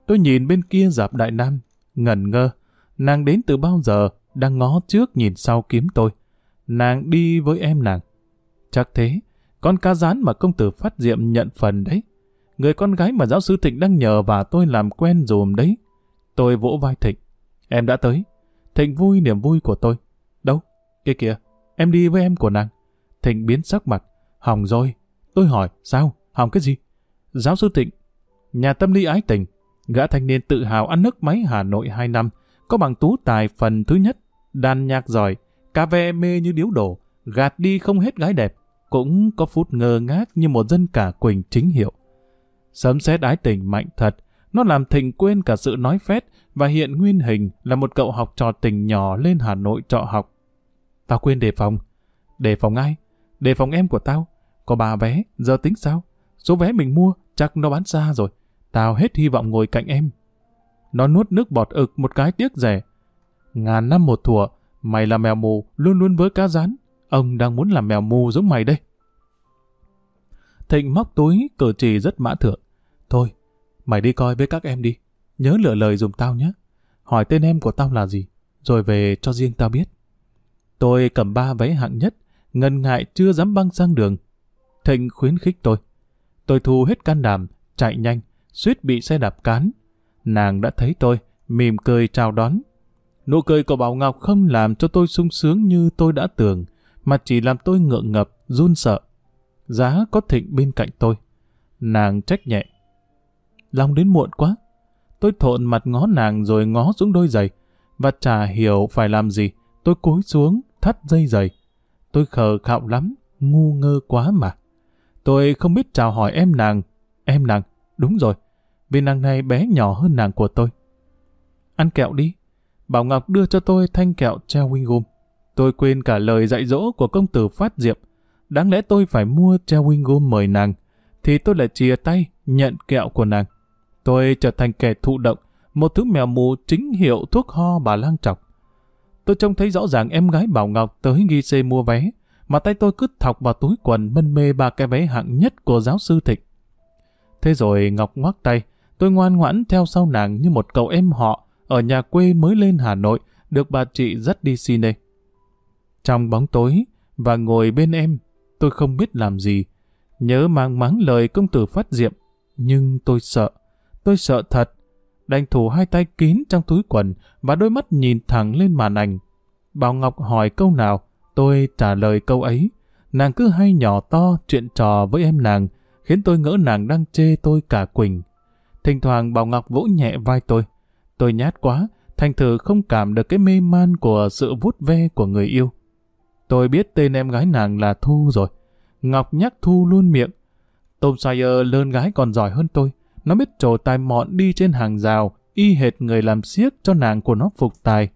Tôi nhìn bên kia dạp Đại Nam, ngẩn ngơ. Nàng đến từ bao giờ, đang ngó trước nhìn sau kiếm tôi. Nàng đi với em nàng. Chắc thế, con cá rán mà công tử phát diệm nhận phần đấy. Người con gái mà giáo sư Thịnh đang nhờ và tôi làm quen dùm đấy. Tôi vỗ vai Thịnh. Em đã tới. Thịnh vui niềm vui của tôi. Đâu? Kia kìa, em đi với em của nàng. Thịnh biến sắc mặt. Hỏng rồi. Tôi hỏi, sao? Hỏng cái gì? Giáo sư Thịnh. Nhà tâm lý ái tình. Gã thanh niên tự hào ăn nước máy Hà Nội 2 năm. Có bằng tú tài phần thứ nhất. Đàn nhạc giỏi. Cà ve mê như điếu đổ. Gạt đi không hết gái đẹp. Cũng có phút ngơ ngác như một dân cả quỳnh chính hiệu. Sấm sét ái tình mạnh thật. Nó làm Thịnh quên cả sự nói phét và hiện nguyên hình là một cậu học trò tình nhỏ lên Hà Nội trọ học. Tao quên đề phòng. Đề phòng ai? Đề phòng em của tao. Có ba vé, giờ tính sao? Số vé mình mua, chắc nó bán xa rồi. Tao hết hy vọng ngồi cạnh em. Nó nuốt nước bọt ực một cái tiếc rẻ. Ngàn năm một thủa, mày là mèo mù, luôn luôn với cá rán. Ông đang muốn làm mèo mù giống mày đây. Thịnh móc túi, cử chỉ rất mã thượng. Thôi, mày đi coi với các em đi. Nhớ lựa lời dùng tao nhé. Hỏi tên em của tao là gì, rồi về cho riêng tao biết. Tôi cầm ba vé hạng nhất, ngần ngại chưa dám băng sang đường. Thịnh khuyến khích tôi. Tôi thu hết can đảm, chạy nhanh, suýt bị xe đạp cán. Nàng đã thấy tôi, mỉm cười chào đón. Nụ cười của Bảo Ngọc không làm cho tôi sung sướng như tôi đã tưởng, mà chỉ làm tôi ngượng ngập, run sợ. Giá có Thịnh bên cạnh tôi. Nàng trách nhẹ. Long đến muộn quá. Tôi thộn mặt ngó nàng rồi ngó xuống đôi giày. Và chả hiểu phải làm gì. Tôi cúi xuống, thắt dây giày. Tôi khờ khạo lắm, ngu ngơ quá mà. Tôi không biết chào hỏi em nàng. Em nàng, đúng rồi. Vì nàng này bé nhỏ hơn nàng của tôi. Ăn kẹo đi. Bảo Ngọc đưa cho tôi thanh kẹo treo wingum. Tôi quên cả lời dạy dỗ của công tử Phát Diệp. Đáng lẽ tôi phải mua treo wingum mời nàng. Thì tôi lại chia tay, nhận kẹo của nàng. Tôi trở thành kẻ thụ động, một thứ mèo mù chính hiệu thuốc ho bà lang trọc. Tôi trông thấy rõ ràng em gái Bảo Ngọc tới ghi xe mua vé, mà tay tôi cứ thọc vào túi quần mân mê ba cái vé hạng nhất của giáo sư Thịnh. Thế rồi Ngọc ngoắc tay, tôi ngoan ngoãn theo sau nàng như một cậu em họ ở nhà quê mới lên Hà Nội, được bà chị dắt đi cine. Trong bóng tối, và ngồi bên em, tôi không biết làm gì. Nhớ mang mắng lời công tử phát diệm, nhưng tôi sợ. Tôi sợ thật. Đành thủ hai tay kín trong túi quần và đôi mắt nhìn thẳng lên màn ảnh. Bảo Ngọc hỏi câu nào, tôi trả lời câu ấy. Nàng cứ hay nhỏ to chuyện trò với em nàng, khiến tôi ngỡ nàng đang chê tôi cả Quỳnh. Thỉnh thoảng Bảo Ngọc vỗ nhẹ vai tôi. Tôi nhát quá, thành thử không cảm được cái mê man của sự vút ve của người yêu. Tôi biết tên em gái nàng là Thu rồi. Ngọc nhắc Thu luôn miệng. Tom Sawyer lớn gái còn giỏi hơn tôi. Nó biết trổ tài mọn đi trên hàng rào, y hệt người làm siếc cho nàng của nó phục tài.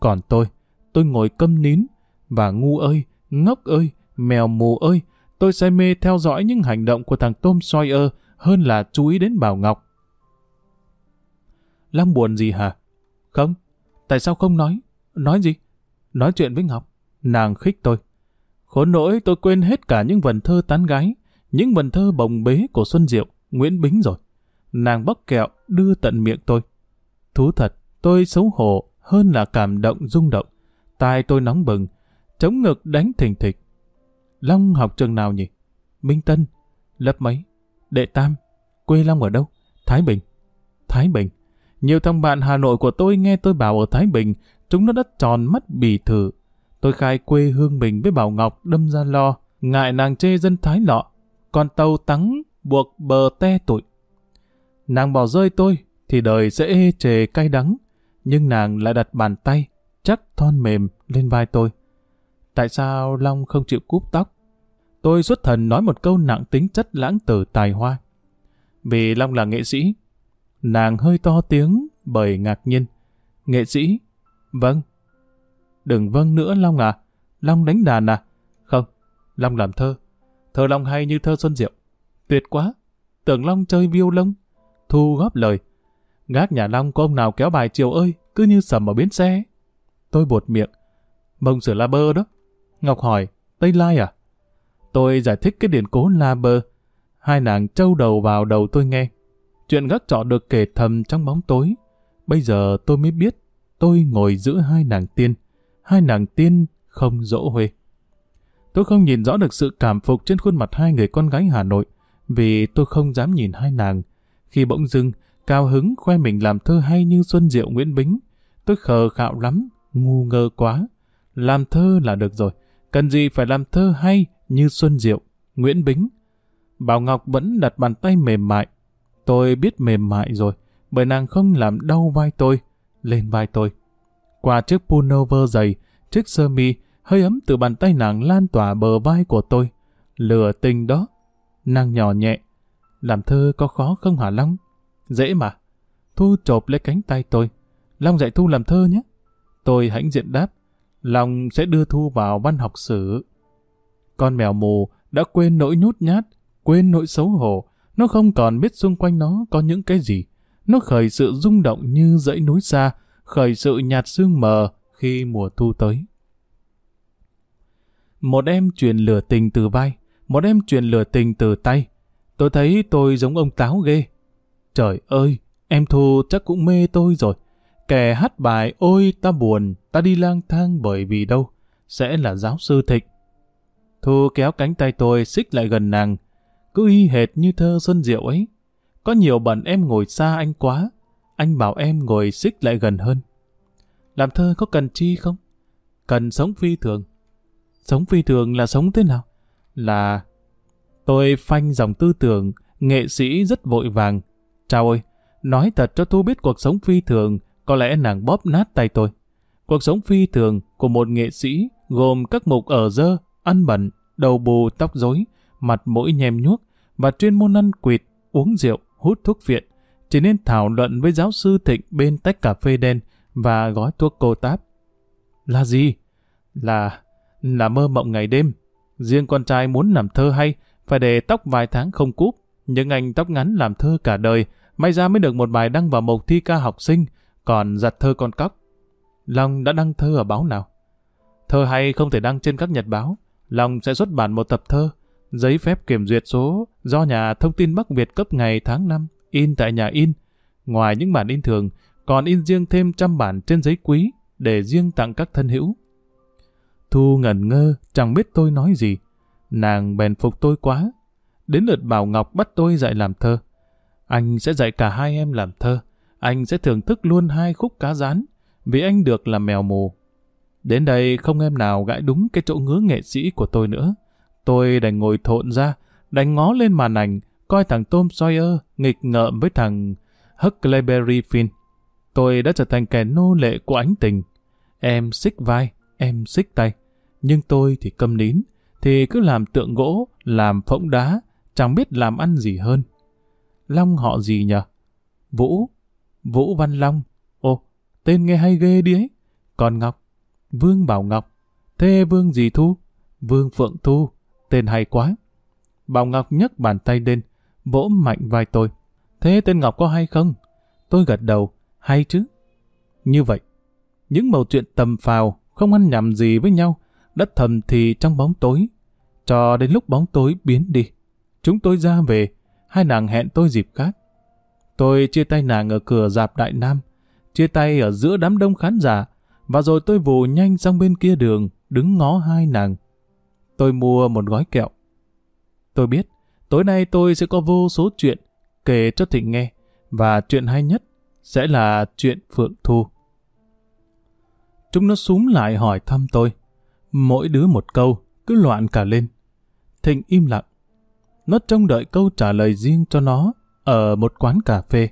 Còn tôi, tôi ngồi câm nín, và ngu ơi, ngốc ơi, mèo mù ơi, tôi say mê theo dõi những hành động của thằng Tom Sawyer hơn là chú ý đến Bảo Ngọc. Long buồn gì hả? Không, tại sao không nói? Nói gì? Nói chuyện với Ngọc. Nàng khích tôi. Khốn nỗi tôi quên hết cả những vần thơ tán gái, những vần thơ bồng bế của Xuân Diệu, Nguyễn Bính rồi. Nàng bóc kẹo đưa tận miệng tôi. Thú thật, tôi xấu hổ hơn là cảm động rung động. Tai tôi nóng bừng, chống ngực đánh thình thịch. Long học trường nào nhỉ? Minh Tân, lớp mấy? Đệ Tam, quê Long ở đâu? Thái Bình. Thái Bình. Nhiều thằng bạn Hà Nội của tôi nghe tôi bảo ở Thái Bình, chúng nó đất tròn mắt bì thử. Tôi khai quê hương mình với Bảo Ngọc đâm ra lo, ngại nàng chê dân Thái lọ, còn tàu tắng buộc bờ te tụi. Nàng bỏ rơi tôi, thì đời sẽ ê chề cay đắng, nhưng nàng lại đặt bàn tay, chắc thon mềm lên vai tôi. Tại sao Long không chịu cúp tóc? Tôi xuất thần nói một câu nặng tính chất lãng tử tài hoa. Vì Long là nghệ sĩ. Nàng hơi to tiếng bởi ngạc nhiên. Nghệ sĩ? Vâng. Đừng vâng nữa Long à. Long đánh đàn à? Không, Long làm thơ. Thơ Long hay như thơ Xuân Diệu. Tuyệt quá. Tưởng Long chơi violon. Thu góp lời. Gác nhà Long có ông nào kéo bài chiều ơi, cứ như sầm ở bến xe. Tôi bột miệng. Mông sửa la bơ đó. Ngọc hỏi, Tây Lai à? Tôi giải thích cái điển cố la bơ. Hai nàng trâu đầu vào đầu tôi nghe. Chuyện gác trọ được kể thầm trong bóng tối. Bây giờ tôi mới biết tôi ngồi giữa hai nàng tiên. Hai nàng tiên không dỗ huê. Tôi không nhìn rõ được sự cảm phục trên khuôn mặt hai người con gái Hà Nội vì tôi không dám nhìn hai nàng. Khi bỗng dưng, cao hứng khoe mình làm thơ hay như Xuân Diệu Nguyễn Bính. Tôi khờ khạo lắm, ngu ngơ quá. Làm thơ là được rồi, cần gì phải làm thơ hay như Xuân Diệu, Nguyễn Bính. Bảo Ngọc vẫn đặt bàn tay mềm mại. Tôi biết mềm mại rồi, bởi nàng không làm đau vai tôi, lên vai tôi. Qua chiếc pullover dày, chiếc sơ mi, hơi ấm từ bàn tay nàng lan tỏa bờ vai của tôi. Lửa tình đó. Nàng nhỏ nhẹ. Làm thơ có khó không hả Long? Dễ mà. Thu chộp lấy cánh tay tôi. Long dạy Thu làm thơ nhé. Tôi hãnh diện đáp. Long sẽ đưa Thu vào văn học sử. Con mèo mù đã quên nỗi nhút nhát, quên nỗi xấu hổ. Nó không còn biết xung quanh nó có những cái gì. Nó khởi sự rung động như dãy núi xa, khởi sự nhạt sương mờ khi mùa thu tới. Một em truyền lửa tình từ vai, một em truyền lửa tình từ tay. Tôi thấy tôi giống ông Táo ghê. Trời ơi, em Thu chắc cũng mê tôi rồi. Kẻ hát bài ôi ta buồn, ta đi lang thang bởi vì đâu, sẽ là giáo sư Thịnh. Thu kéo cánh tay tôi xích lại gần nàng, cứ y hệt như thơ Xuân Diệu ấy. Có nhiều bận em ngồi xa anh quá, anh bảo em ngồi xích lại gần hơn. Làm thơ có cần chi không? Cần sống phi thường. Sống phi thường là sống thế nào? Là... Tôi phanh dòng tư tưởng, nghệ sĩ rất vội vàng. Chào ơi, nói thật cho Thu biết cuộc sống phi thường, có lẽ nàng bóp nát tay tôi. Cuộc sống phi thường của một nghệ sĩ gồm các mục ở dơ, ăn bẩn, đầu bù tóc rối, mặt mũi nhem nhuốc và chuyên môn ăn quỵt, uống rượu, hút thuốc viện. Chỉ nên thảo luận với giáo sư Thịnh bên tách cà phê đen và gói thuốc cô táp. Là gì? Là là mơ mộng ngày đêm. Riêng con trai muốn làm thơ hay, phải để tóc vài tháng không cúp. Nhưng anh tóc ngắn làm thơ cả đời, may ra mới được một bài đăng vào mục thi ca học sinh, còn giặt thơ con cóc. Long đã đăng thơ ở báo nào? Thơ hay không thể đăng trên các nhật báo. Long sẽ xuất bản một tập thơ, giấy phép kiểm duyệt số do nhà thông tin Bắc Việt cấp ngày tháng năm, in tại nhà in. Ngoài những bản in thường, còn in riêng thêm trăm bản trên giấy quý để riêng tặng các thân hữu. Thu ngẩn ngơ, chẳng biết tôi nói gì. Nàng bèn phục tôi quá. Đến lượt Bảo Ngọc bắt tôi dạy làm thơ. Anh sẽ dạy cả hai em làm thơ. Anh sẽ thưởng thức luôn hai khúc cá rán, vì anh được làm mèo mù. Đến đây không em nào gãi đúng cái chỗ ngứa nghệ sĩ của tôi nữa. Tôi đành ngồi thộn ra, đành ngó lên màn ảnh, coi thằng Tom Sawyer nghịch ngợm với thằng Huckleberry Finn. Tôi đã trở thành kẻ nô lệ của ánh tình. Em xích vai, em xích tay nhưng tôi thì câm nín, thì cứ làm tượng gỗ, làm phỗng đá, chẳng biết làm ăn gì hơn. Long họ gì nhờ? Vũ, Vũ Văn Long. Ồ, tên nghe hay ghê đi ấy. Còn Ngọc, Vương Bảo Ngọc. Thế Vương gì Thu? Vương Phượng Thu, tên hay quá. Bảo Ngọc nhấc bàn tay lên, vỗ mạnh vai tôi. Thế tên Ngọc có hay không? Tôi gật đầu, hay chứ. Như vậy, những mẩu chuyện tầm phào, không ăn nhầm gì với nhau, đất thầm thì trong bóng tối, cho đến lúc bóng tối biến đi. Chúng tôi ra về, hai nàng hẹn tôi dịp khác. Tôi chia tay nàng ở cửa dạp Đại Nam, chia tay ở giữa đám đông khán giả, và rồi tôi vù nhanh sang bên kia đường, đứng ngó hai nàng. Tôi mua một gói kẹo. Tôi biết, tối nay tôi sẽ có vô số chuyện kể cho Thịnh nghe, và chuyện hay nhất sẽ là chuyện Phượng Thu. Chúng nó súm lại hỏi thăm tôi. Mỗi đứa một câu, cứ loạn cả lên. Thịnh im lặng. Nó trông đợi câu trả lời riêng cho nó ở một quán cà phê.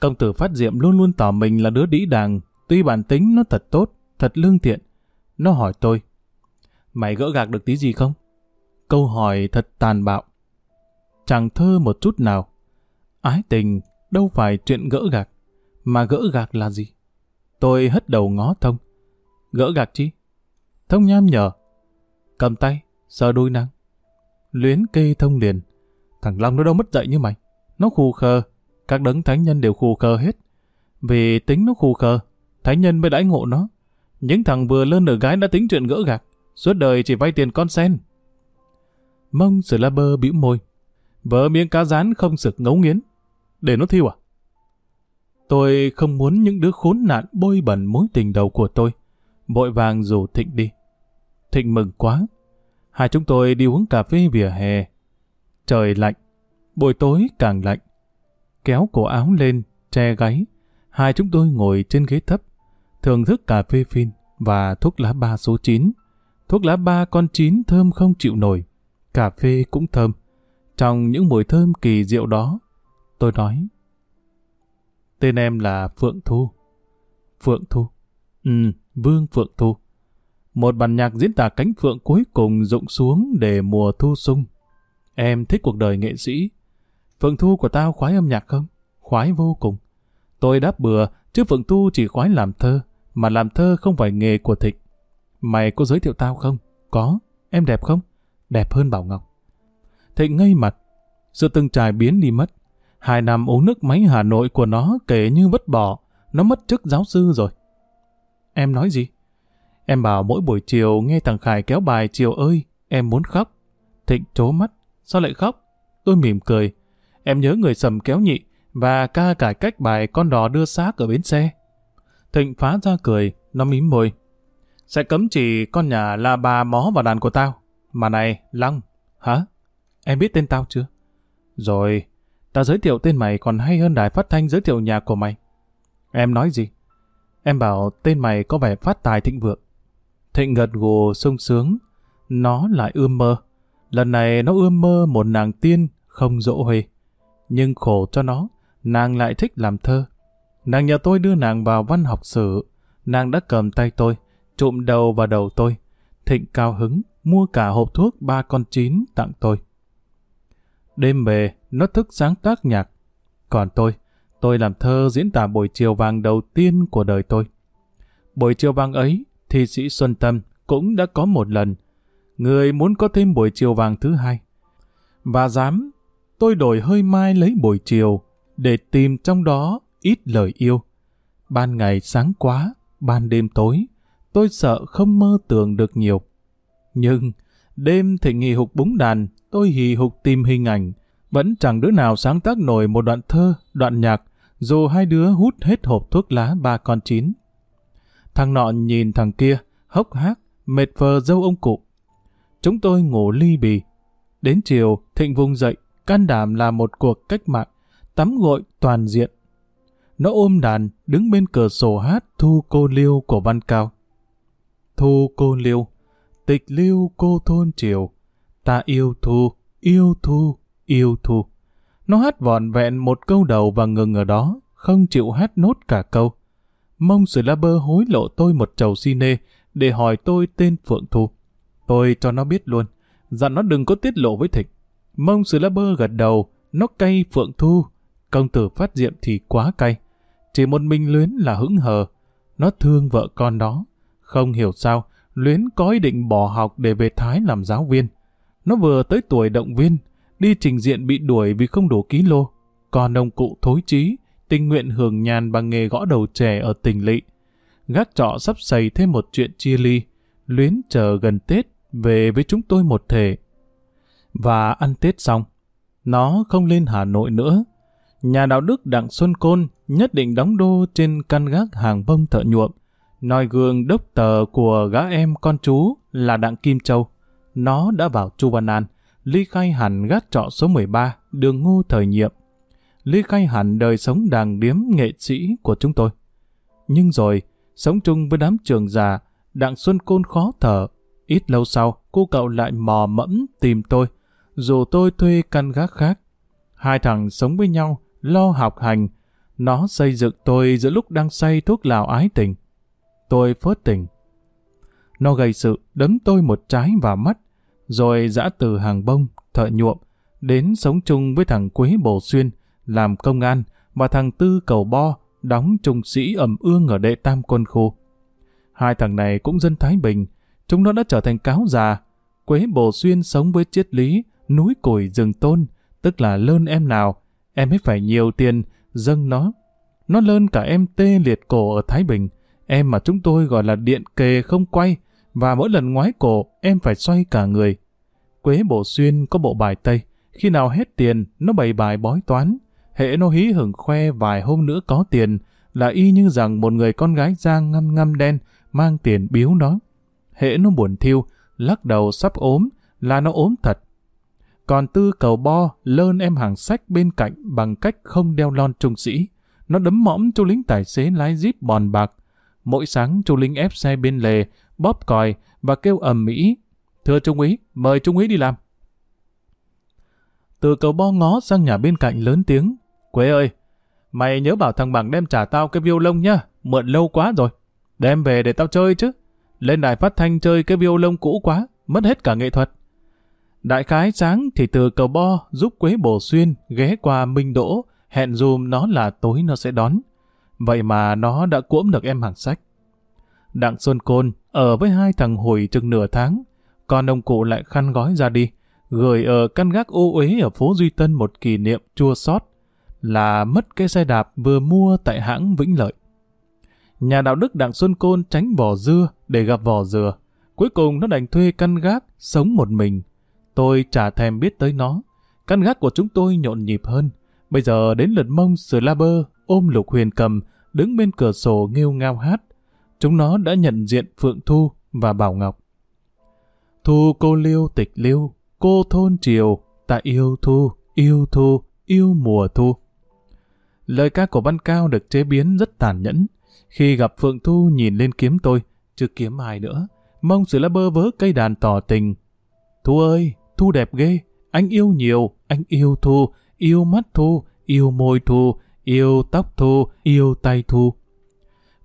Công tử Phát Diệm luôn luôn tỏ mình là đứa đĩ đàng, tuy bản tính nó thật tốt, thật lương thiện. Nó hỏi tôi, mày gỡ gạc được tí gì không? Câu hỏi thật tàn bạo. Chẳng thơ một chút nào. Ái tình đâu phải chuyện gỡ gạc, mà gỡ gạc là gì? Tôi hất đầu ngó thông. Gỡ gạc chi? Thông nham nhở. Cầm tay, sờ đuôi năng. Luyến kê thông liền. Thằng Long nó đâu mất dậy như mày. Nó khù khờ. Các đấng thánh nhân đều khù khờ hết. Vì tính nó khù khờ, thánh nhân mới đãi ngộ nó. Những thằng vừa lơn nửa gái đã tính chuyện gỡ gạc. Suốt đời chỉ vay tiền con sen. Mông sửa la bơ bĩu môi. vớ miếng cá rán không sực ngấu nghiến. Để nó thiêu à? Tôi không muốn những đứa khốn nạn bôi bẩn mối tình đầu của tôi. Vội vàng rủ Thịnh đi. Thịnh mừng quá. Hai chúng tôi đi uống cà phê vỉa hè. Trời lạnh. Buổi tối càng lạnh. Kéo cổ áo lên, che gáy. Hai chúng tôi ngồi trên ghế thấp. Thưởng thức cà phê phin và thuốc lá ba số 9. Thuốc lá ba con chín thơm không chịu nổi. Cà phê cũng thơm. Trong những mùi thơm kỳ diệu đó, tôi nói Tên em là Phượng Thu. Phượng Thu. Ừ, Vương Phượng Thu. Một bản nhạc diễn tả cánh phượng cuối cùng rụng xuống để mùa thu sung. Em thích cuộc đời nghệ sĩ. Phượng Thu của tao khoái âm nhạc không? Khoái vô cùng. Tôi đáp bừa, chứ Phượng Thu chỉ khoái làm thơ, mà làm thơ không phải nghề của Thịnh. Mày có giới thiệu tao không? Có. Em đẹp không? Đẹp hơn Bảo Ngọc. Thịnh ngây mặt. Sự từng trải biến đi mất. Hai năm uống nước máy Hà Nội của nó kể như vứt bỏ. Nó mất chức giáo sư rồi. Em nói gì? Em bảo mỗi buổi chiều nghe thằng Khải kéo bài chiều ơi, em muốn khóc. Thịnh trố mắt. Sao lại khóc? Tôi mỉm cười. Em nhớ người sầm kéo nhị và ca cải cách bài con đò đưa xác ở bến xe. Thịnh phá ra cười, nó mím môi. Sẽ cấm chỉ con nhà là bà mó vào đàn của tao. Mà này, Lăng. Hả? Em biết tên tao chưa? Rồi, Tao giới thiệu tên mày còn hay hơn đài phát thanh giới thiệu nhà của mày. Em nói gì? Em bảo tên mày có vẻ phát tài thịnh vượng. Thịnh gật gù sung sướng. Nó lại ươm mơ. Lần này nó ươm mơ một nàng tiên không dỗ huề. Nhưng khổ cho nó, nàng lại thích làm thơ. Nàng nhờ tôi đưa nàng vào văn học sử. Nàng đã cầm tay tôi, trụm đầu vào đầu tôi. Thịnh cao hứng, mua cả hộp thuốc ba con chín tặng tôi. Đêm về, nó thức sáng tác nhạc. Còn tôi, tôi làm thơ diễn tả buổi chiều vàng đầu tiên của đời tôi. Buổi chiều vàng ấy, thi sĩ Xuân Tâm cũng đã có một lần. Người muốn có thêm buổi chiều vàng thứ hai. Và dám, tôi đổi hơi mai lấy buổi chiều để tìm trong đó ít lời yêu. Ban ngày sáng quá, ban đêm tối, tôi sợ không mơ tưởng được nhiều. Nhưng, đêm thì nghỉ hục búng đàn, tôi hì hục tìm hình ảnh, vẫn chẳng đứa nào sáng tác nổi một đoạn thơ, đoạn nhạc, dù hai đứa hút hết hộp thuốc lá ba con chín. Thằng nọ nhìn thằng kia, hốc hác, mệt phờ dâu ông cụ. Chúng tôi ngủ ly bì. Đến chiều, Thịnh vùng dậy, can đảm làm một cuộc cách mạng, tắm gội toàn diện. Nó ôm đàn, đứng bên cửa sổ hát thu cô liêu của Văn Cao. Thu cô liêu, tịch lưu cô thôn triều, ta yêu thu, yêu thu, yêu thu. Nó hát vòn vẹn một câu đầu và ngừng ở đó, không chịu hát nốt cả câu. Mông sự la bơ hối lộ tôi một chầu si nê để hỏi tôi tên Phượng Thu. Tôi cho nó biết luôn, dặn nó đừng có tiết lộ với Thịnh. Mông sự la bơ gật đầu, nó cay Phượng Thu. Công tử phát diệm thì quá cay. Chỉ một mình Luyến là hững hờ. Nó thương vợ con đó. Không hiểu sao, Luyến có ý định bỏ học để về Thái làm giáo viên. Nó vừa tới tuổi động viên, đi trình diện bị đuổi vì không đủ ký lô. Còn ông cụ thối chí, tình nguyện hưởng nhàn bằng nghề gõ đầu trẻ ở tỉnh lỵ. Gác trọ sắp xảy thêm một chuyện chia ly, luyến chờ gần Tết, về với chúng tôi một thể. Và ăn Tết xong, nó không lên Hà Nội nữa. Nhà đạo đức Đặng Xuân Côn nhất định đóng đô trên căn gác hàng bông thợ nhuộm, noi gương đốc tờ của gã em con chú là Đặng Kim Châu. Nó đã vào Chu Văn An, ly khai hẳn gác trọ số 13, đường ngô thời nhiệm. Ly khai hẳn đời sống đàng điếm nghệ sĩ của chúng tôi. Nhưng rồi, sống chung với đám trường già, Đặng Xuân Côn khó thở. Ít lâu sau, cô cậu lại mò mẫm tìm tôi, dù tôi thuê căn gác khác. Hai thằng sống với nhau, lo học hành. Nó xây dựng tôi giữa lúc đang say thuốc lào ái tình. Tôi phớt tình. Nó gây sự, đấm tôi một trái vào mắt, rồi dã từ hàng bông, thợ nhuộm, đến sống chung với thằng Quế Bồ Xuyên, làm công an, và thằng Tư Cầu Bo, đóng trung sĩ ẩm ương ở đệ tam quân khu. Hai thằng này cũng dân Thái Bình, chúng nó đã trở thành cáo già. Quế Bồ Xuyên sống với triết lý, núi củi rừng tôn, tức là lơn em nào, em ấy phải nhiều tiền, dâng nó. Nó lơn cả em tê liệt cổ ở Thái Bình, em mà chúng tôi gọi là điện kề không quay, và mỗi lần ngoái cổ, em phải xoay cả người. Quế bộ Xuyên có bộ bài Tây, khi nào hết tiền, nó bày bài bói toán. Hệ nó hí hửng khoe vài hôm nữa có tiền, là y như rằng một người con gái da ngăm ngăm đen mang tiền biếu nó. Hệ nó buồn thiêu, lắc đầu sắp ốm, là nó ốm thật. Còn tư cầu bo lơn em hàng sách bên cạnh bằng cách không đeo lon trung sĩ. Nó đấm mõm chú lính tài xế lái jeep bòn bạc. Mỗi sáng chú lính ép xe bên lề, bóp còi và kêu ầm mỹ. Thưa trung úy, mời trung úy đi làm. Từ cầu bo ngó sang nhà bên cạnh lớn tiếng. Quế ơi, mày nhớ bảo thằng Bằng đem trả tao cái violon nhá, mượn lâu quá rồi. Đem về để tao chơi chứ. Lên đài phát thanh chơi cái violon cũ quá, mất hết cả nghệ thuật. Đại khái sáng thì từ cầu bo giúp Quế Bổ Xuyên ghé qua Minh Đỗ, hẹn dùm nó là tối nó sẽ đón. Vậy mà nó đã cuỗm được em hàng sách. Đặng Xuân Côn ở với hai thằng hồi chừng nửa tháng, còn ông cụ lại khăn gói ra đi, gửi ở căn gác ô uế ở phố Duy Tân một kỷ niệm chua xót là mất cái xe đạp vừa mua tại hãng Vĩnh Lợi. Nhà đạo đức Đặng Xuân Côn tránh vỏ dưa để gặp vỏ dừa. Cuối cùng nó đành thuê căn gác, sống một mình. Tôi chả thèm biết tới nó. Căn gác của chúng tôi nhộn nhịp hơn. Bây giờ đến lượt mông sờ la bơ, ôm lục huyền cầm, đứng bên cửa sổ nghêu ngao hát. Chúng nó đã nhận diện Phượng Thu và Bảo Ngọc. Thu cô liêu tịch liêu, cô thôn triều, ta yêu thu, yêu thu, yêu mùa thu. Lời ca của Văn Cao được chế biến rất tàn nhẫn. Khi gặp Phượng Thu nhìn lên kiếm tôi, chứ kiếm ai nữa, mong sự lá bơ vớ cây đàn tỏ tình. Thu ơi, Thu đẹp ghê, anh yêu nhiều, anh yêu Thu, yêu mắt Thu, yêu môi Thu, yêu tóc Thu, yêu tay Thu.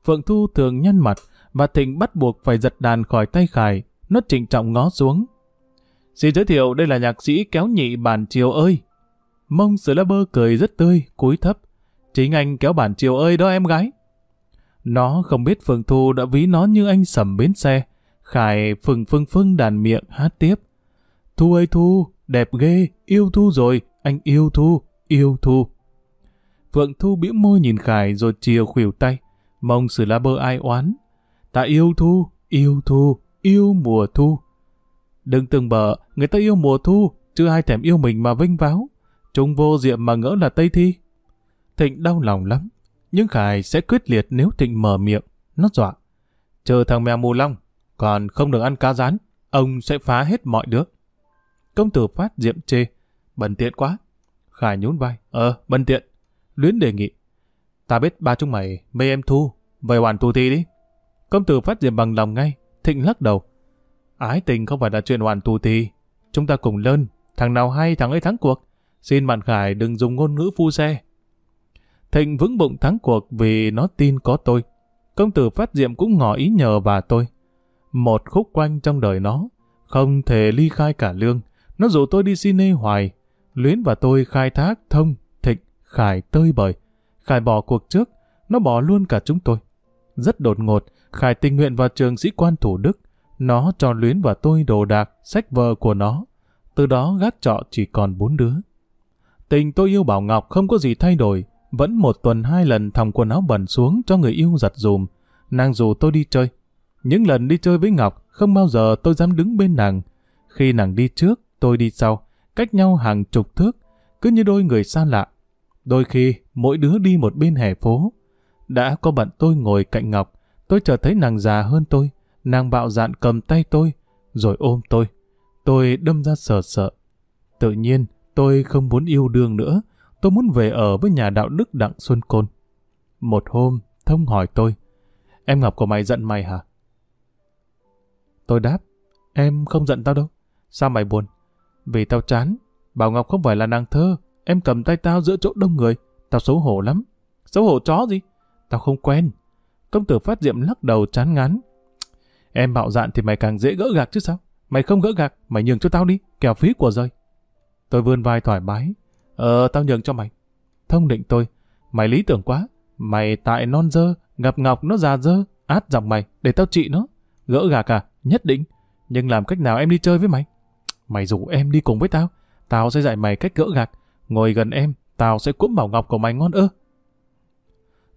Phượng Thu thường nhăn mặt, và Thịnh bắt buộc phải giật đàn khỏi tay Khải, nó trịnh trọng ngó xuống. Xin giới thiệu đây là nhạc sĩ kéo nhị bản chiều ơi. Mông sửa la bơ cười rất tươi, cúi thấp. Chính anh kéo bản chiều ơi đó em gái. Nó không biết Phượng Thu đã ví nó như anh sầm bến xe. Khải phừng phưng phưng đàn miệng hát tiếp. Thu ơi Thu, đẹp ghê, yêu Thu rồi, anh yêu Thu, yêu Thu. Phượng Thu bĩu môi nhìn Khải rồi chiều khuỷu tay. Mong sự la bơ ai oán. Ta yêu Thu, yêu Thu, yêu mùa Thu. Đừng từng bờ, người ta yêu mùa Thu, chứ ai thèm yêu mình mà vinh váo. Chúng vô diệm mà ngỡ là Tây Thi. Thịnh đau lòng lắm, nhưng Khải sẽ quyết liệt nếu Thịnh mở miệng. Nó dọa. Chờ thằng mèo mù long, còn không được ăn cá rán, ông sẽ phá hết mọi đứa. Công tử phát diệm chê. Bần tiện quá. Khải nhún vai. Ờ, bần tiện. Luyến đề nghị. Ta biết ba chúng mày mê em thu. Vậy hoàn tu thi đi. Công tử phát diệm bằng lòng ngay. Thịnh lắc đầu. Ái tình không phải là chuyện hoàn tu thi. Chúng ta cùng lên, Thằng nào hay thằng ấy thắng cuộc. Xin bạn Khải đừng dùng ngôn ngữ phu xe. Thịnh vững bụng thắng cuộc vì nó tin có tôi. Công tử phát diệm cũng ngỏ ý nhờ và tôi. Một khúc quanh trong đời nó, không thể ly khai cả lương. Nó dụ tôi đi cine hoài. Luyến và tôi khai thác thông, Khải tơi bời. Khải bỏ cuộc trước, nó bỏ luôn cả chúng tôi. Rất đột ngột, Khải tình nguyện vào trường sĩ quan Thủ Đức. Nó cho Luyến và tôi đồ đạc, sách vở của nó. Từ đó gác trọ chỉ còn bốn đứa. Tình tôi yêu Bảo Ngọc không có gì thay đổi. Vẫn một tuần hai lần thòng quần áo bẩn xuống cho người yêu giặt dùm. Nàng dù tôi đi chơi. Những lần đi chơi với Ngọc, không bao giờ tôi dám đứng bên nàng. Khi nàng đi trước, tôi đi sau. cách nhau hàng chục thước, cứ như đôi người xa lạ. Đôi khi, mỗi đứa đi một bên hè phố. Đã có bạn tôi ngồi cạnh Ngọc, tôi chợt thấy nàng già hơn tôi, nàng bạo dạn cầm tay tôi, rồi ôm tôi. Tôi đâm ra sợ sợ. Tự nhiên, tôi không muốn yêu đương nữa, tôi muốn về ở với nhà đạo đức Đặng Xuân Côn. Một hôm, Thông hỏi tôi, em Ngọc của mày giận mày hả? Tôi đáp, em không giận tao đâu. Sao mày buồn? Vì tao chán. Bảo Ngọc không phải là nàng thơ. Em cầm tay tao giữa chỗ đông người. Tao xấu hổ lắm. Xấu hổ chó gì? Tao không quen. Công tử phát diệm lắc đầu chán ngán. Em bạo dạn thì mày càng dễ gỡ gạc chứ sao? Mày không gỡ gạc, mày nhường cho tao đi, kẻo phí của rơi. Tôi vươn vai thoải mái. Ờ, tao nhường cho mày. Thông định tôi. Mày lý tưởng quá. Mày tại non dơ, gặp ngọc nó già dơ, át dòng mày, để tao trị nó. Gỡ gạc à? Nhất định. Nhưng làm cách nào em đi chơi với mày? Mày rủ em đi cùng với tao. Tao sẽ dạy mày cách gỡ gạc. Ngồi gần em, tao sẽ cúm bảo ngọc của mày ngon ơ.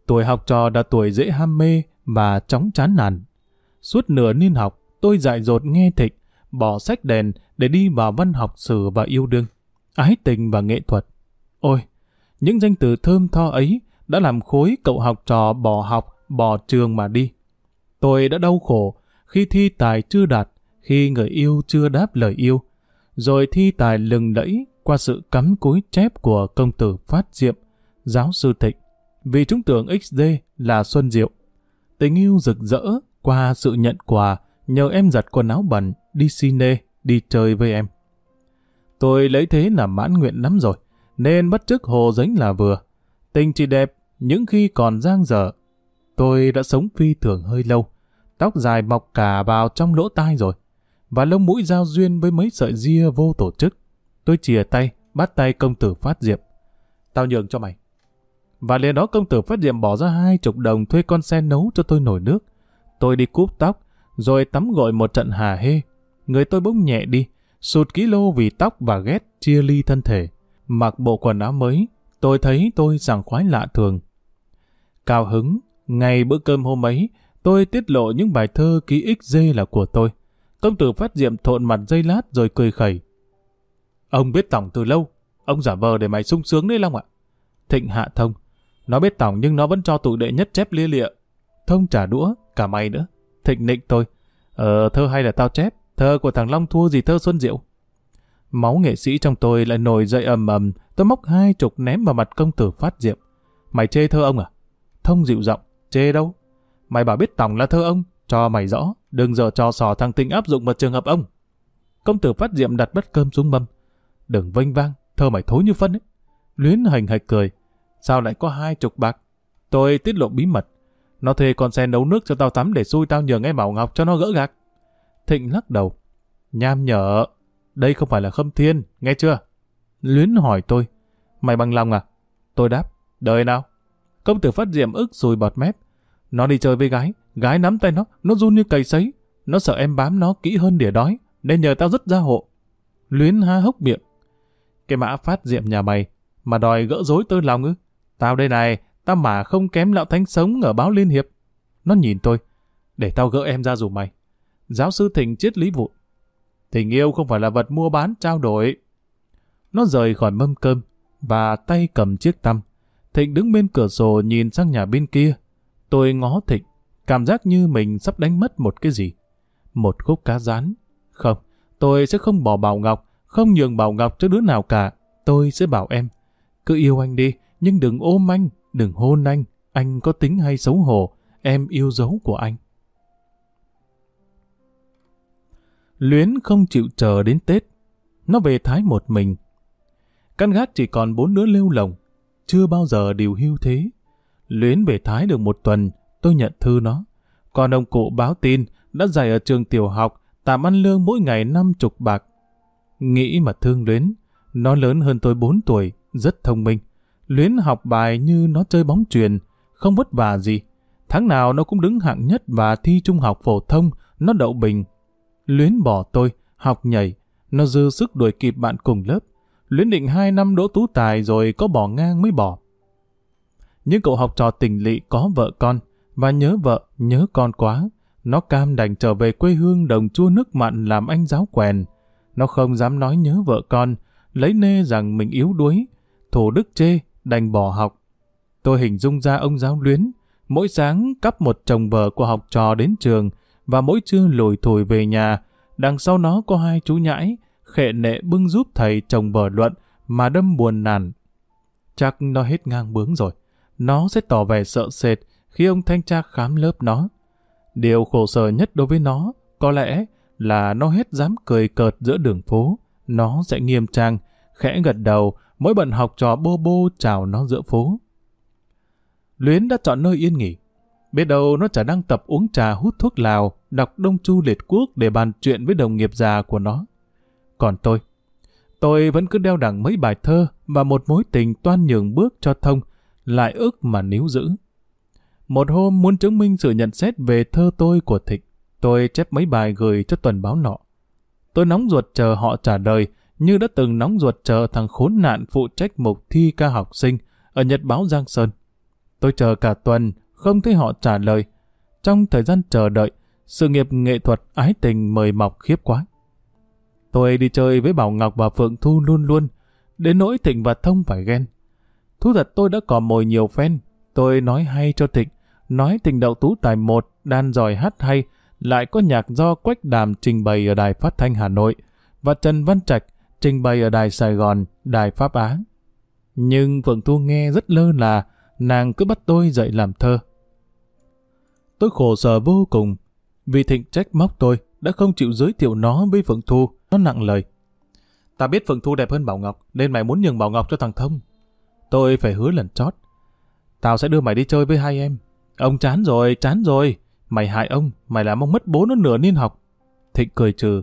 Tuổi học trò đã tuổi dễ ham mê và chóng chán nản. Suốt nửa niên học, tôi dại dột nghe thịnh, bỏ sách đèn để đi vào văn học sử và yêu đương, ái tình và nghệ thuật. Ôi, những danh từ thơm tho ấy đã làm khối cậu học trò bỏ học, bỏ trường mà đi. Tôi đã đau khổ khi thi tài chưa đạt, khi người yêu chưa đáp lời yêu, rồi thi tài lừng lẫy qua sự cắm cúi chép của công tử Phát Diệm, giáo sư Thịnh, vì chúng tưởng XD là Xuân Diệu. Tình yêu rực rỡ qua sự nhận quà nhờ em giặt quần áo bẩn, đi cine, đi chơi với em. Tôi lấy thế là mãn nguyện lắm rồi, nên bắt chước hồ dính là vừa. Tình chỉ đẹp, những khi còn giang dở. Tôi đã sống phi thường hơi lâu, tóc dài mọc cả vào trong lỗ tai rồi, và lông mũi giao duyên với mấy sợi ria vô tổ chức. Tôi chìa tay, bắt tay công tử Phát Diệm. Tao nhường cho mày. Và liền đó công tử Phát Diệm bỏ ra hai chục đồng thuê con xe nấu cho tôi nổi nước. Tôi đi cúp tóc, rồi tắm gội một trận hà hê. Người tôi bỗng nhẹ đi, sụt ký lô vì tóc và ghét chia ly thân thể. Mặc bộ quần áo mới, tôi thấy tôi sảng khoái lạ thường. Cao hứng, ngày bữa cơm hôm ấy, tôi tiết lộ những bài thơ ký ức dê là của tôi. Công tử phát diệm thộn mặt dây lát rồi cười khẩy. Ông biết tổng từ lâu, ông giả vờ để mày sung sướng đấy Long ạ. Thịnh hạ thông, nó biết tổng nhưng nó vẫn cho tụi đệ nhất chép lia lịa. Thông trả đũa, cả mày nữa. Thịnh nịnh tôi, ờ thơ hay là tao chép, thơ của thằng Long thua gì thơ Xuân Diệu. Máu nghệ sĩ trong tôi lại nổi dậy ầm ầm, tôi móc hai chục ném vào mặt công tử phát diệm. Mày chê thơ ông à? Thông dịu giọng, chê đâu? Mày bảo biết tổng là thơ ông, cho mày rõ, đừng giờ cho sò thằng tinh áp dụng vào trường hợp ông. Công tử phát diệm đặt bất cơm xuống mâm. Đừng vênh vang, thơ mày thối như phân ấy. Luyến hành hạch cười. Sao lại có hai chục bạc? Tôi tiết lộ bí mật. Nó thuê con xe nấu nước cho tao tắm để xui tao nhờ nghe Bảo Ngọc cho nó gỡ gạc. Thịnh lắc đầu. Nham nhở, đây không phải là khâm thiên, nghe chưa? Luyến hỏi tôi. Mày bằng lòng à? Tôi đáp. Đời nào? Công tử phát diệm ức rồi bọt mép. Nó đi chơi với gái, gái nắm tay nó, nó run như cầy sấy. Nó sợ em bám nó kỹ hơn đỉa đói, nên nhờ tao rất ra hộ. Luyến há hốc miệng. Cái mã phát diệm nhà mày, mà đòi gỡ rối tôi lòng ư? Tao đây này, tao mà không kém lão thánh sống ở báo Liên Hiệp. Nó nhìn tôi, để tao gỡ em ra dù mày. Giáo sư Thịnh triết lý vụ. Tình yêu không phải là vật mua bán trao đổi. Nó rời khỏi mâm cơm, và tay cầm chiếc tăm. Thịnh đứng bên cửa sổ nhìn sang nhà bên kia. Tôi ngó Thịnh, cảm giác như mình sắp đánh mất một cái gì. Một khúc cá rán. Không, tôi sẽ không bỏ Bảo Ngọc, không nhường Bảo Ngọc cho đứa nào cả. Tôi sẽ bảo em, cứ yêu anh đi, nhưng đừng ôm anh, đừng hôn anh. Anh có tính hay xấu hổ, em yêu dấu của anh. Luyến không chịu chờ đến Tết. Nó về Thái một mình. Căn gác chỉ còn bốn đứa lêu lồng, chưa bao giờ điều hưu thế. Luyến về Thái được một tuần, tôi nhận thư nó. Còn ông cụ báo tin, đã dạy ở trường tiểu học, tạm ăn lương mỗi ngày năm chục bạc. Nghĩ mà thương Luyến, nó lớn hơn tôi 4 tuổi, rất thông minh. Luyến học bài như nó chơi bóng truyền, không vất vả gì. Tháng nào nó cũng đứng hạng nhất và thi trung học phổ thông, nó đậu bình. Luyến bỏ tôi, học nhảy, nó dư sức đuổi kịp bạn cùng lớp. Luyến định hai năm đỗ tú tài rồi có bỏ ngang mới bỏ. Những cậu học trò tình lỵ có vợ con, và nhớ vợ, nhớ con quá. Nó cam đành trở về quê hương đồng chua nước mặn làm anh giáo quèn. Nó không dám nói nhớ vợ con, lấy nê rằng mình yếu đuối, thổ đức chê, đành bỏ học. Tôi hình dung ra ông giáo luyến, mỗi sáng cắp một chồng vợ của học trò đến trường và mỗi trưa lùi thổi về nhà, đằng sau nó có hai chú nhãi, khệ nệ bưng giúp thầy chồng vợ luận mà đâm buồn nản. Chắc nó hết ngang bướng rồi. Nó sẽ tỏ vẻ sợ sệt khi ông thanh tra khám lớp nó. Điều khổ sở nhất đối với nó có lẽ là nó hết dám cười cợt giữa đường phố. Nó sẽ nghiêm trang, khẽ gật đầu, mỗi bận học trò bô bô chào nó giữa phố. Luyến đã chọn nơi yên nghỉ. Biết đâu nó chả đang tập uống trà hút thuốc lào, đọc Đông Chu Liệt Quốc để bàn chuyện với đồng nghiệp già của nó. Còn tôi, tôi vẫn cứ đeo đẳng mấy bài thơ và một mối tình toan nhường bước cho thông, lại ức mà níu giữ. Một hôm muốn chứng minh sự nhận xét về thơ tôi của Thịnh, tôi chép mấy bài gửi cho tuần báo nọ. Tôi nóng ruột chờ họ trả lời, như đã từng nóng ruột chờ thằng khốn nạn phụ trách mục thi ca học sinh ở Nhật báo Giang Sơn. Tôi chờ cả tuần, không thấy họ trả lời. Trong thời gian chờ đợi, sự nghiệp nghệ thuật ái tình mời mọc khiếp quá. Tôi đi chơi với Bảo Ngọc và Phượng Thu luôn luôn, đến nỗi Thịnh và Thông phải ghen. Thú thật tôi đã cò mồi nhiều fan, tôi nói hay cho Thịnh, nói tình đậu tú tài một, đan giỏi hát hay, lại có nhạc do Quách Đàm trình bày ở Đài Phát Thanh Hà Nội, và Trần Văn Trạch trình bày ở Đài Sài Gòn, Đài Pháp Á. Nhưng Phượng Thu nghe rất lơ là, nàng cứ bắt tôi dậy làm thơ. Tôi khổ sở vô cùng, vì Thịnh trách móc tôi đã không chịu giới thiệu nó với Phượng Thu, nó nặng lời. Ta biết Phượng Thu đẹp hơn Bảo Ngọc, nên mày muốn nhường Bảo Ngọc cho thằng Thông. Tôi phải hứa lần chót. Tao sẽ đưa mày đi chơi với hai em. Ông chán rồi, chán rồi. Mày hại ông, mày làm ông mất bố nó nửa niên học. Thịnh cười trừ.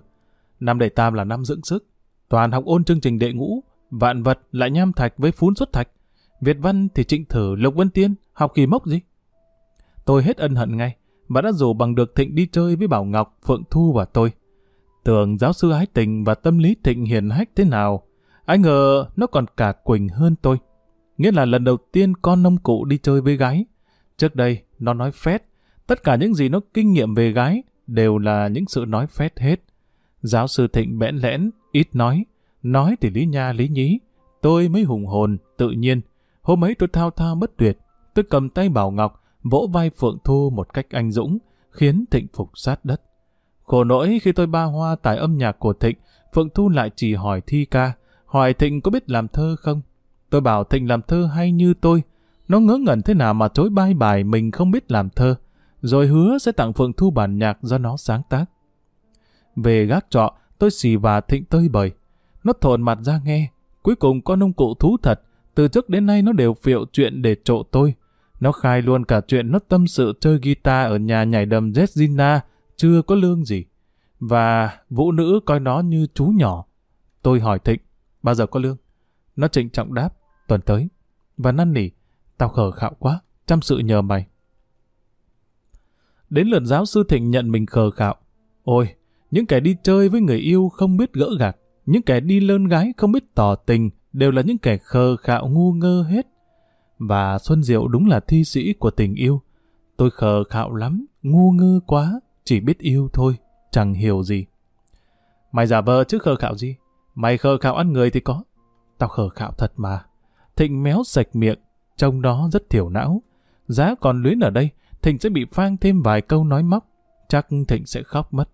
Năm đệ tam là năm dưỡng sức. Toàn học ôn chương trình đệ ngũ. Vạn vật lại nham thạch với phún xuất thạch. Việt văn thì trịnh thử Lục Vân Tiên, học kỳ mốc gì? Tôi hết ân hận ngay, và đã rủ bằng được Thịnh đi chơi với Bảo Ngọc, Phượng Thu và tôi. Tưởng giáo sư ái tình và tâm lý Thịnh hiền hách thế nào, ai ngờ nó còn cả Quỳnh hơn tôi. Nghĩa là lần đầu tiên con nông cụ đi chơi với gái. Trước đây, nó nói phét. Tất cả những gì nó kinh nghiệm về gái đều là những sự nói phét hết. Giáo sư Thịnh bẽn lẽn, ít nói. Nói thì lý nha lý nhí. Tôi mới hùng hồn, tự nhiên. Hôm ấy tôi thao thao bất tuyệt. Tôi cầm tay Bảo Ngọc, vỗ vai Phượng Thu một cách anh dũng, khiến Thịnh phục sát đất. Khổ nỗi khi tôi ba hoa tại âm nhạc của Thịnh, Phượng Thu lại chỉ hỏi thi ca, hỏi Thịnh có biết làm thơ không? Tôi bảo Thịnh làm thơ hay như tôi. Nó ngớ ngẩn thế nào mà chối bai bài mình không biết làm thơ, rồi hứa sẽ tặng Phượng Thu bản nhạc do nó sáng tác. Về gác trọ, tôi xì và Thịnh tơi bời. Nó thồn mặt ra nghe. Cuối cùng con ông cụ thú thật, từ trước đến nay nó đều phiệu chuyện để trộ tôi. Nó khai luôn cả chuyện nó tâm sự chơi guitar ở nhà nhảy đầm Jessina, chưa có lương gì. Và vũ nữ coi nó như chú nhỏ. Tôi hỏi Thịnh, bao giờ có lương? Nó trịnh trọng đáp, tuần tới. Và năn nỉ, tao khờ khạo quá, chăm sự nhờ mày. Đến lượt giáo sư Thịnh nhận mình khờ khạo. Ôi, những kẻ đi chơi với người yêu không biết gỡ gạc, những kẻ đi lơn gái không biết tỏ tình, đều là những kẻ khờ khạo ngu ngơ hết. Và Xuân Diệu đúng là thi sĩ của tình yêu. Tôi khờ khạo lắm, ngu ngơ quá, chỉ biết yêu thôi, chẳng hiểu gì. Mày giả vờ chứ khờ khạo gì? Mày khờ khạo ăn người thì có. Tao khờ khạo thật mà. Thịnh méo sạch miệng, trông đó rất thiểu não. Giá còn luyến ở đây, Thịnh sẽ bị phang thêm vài câu nói móc. Chắc Thịnh sẽ khóc mất.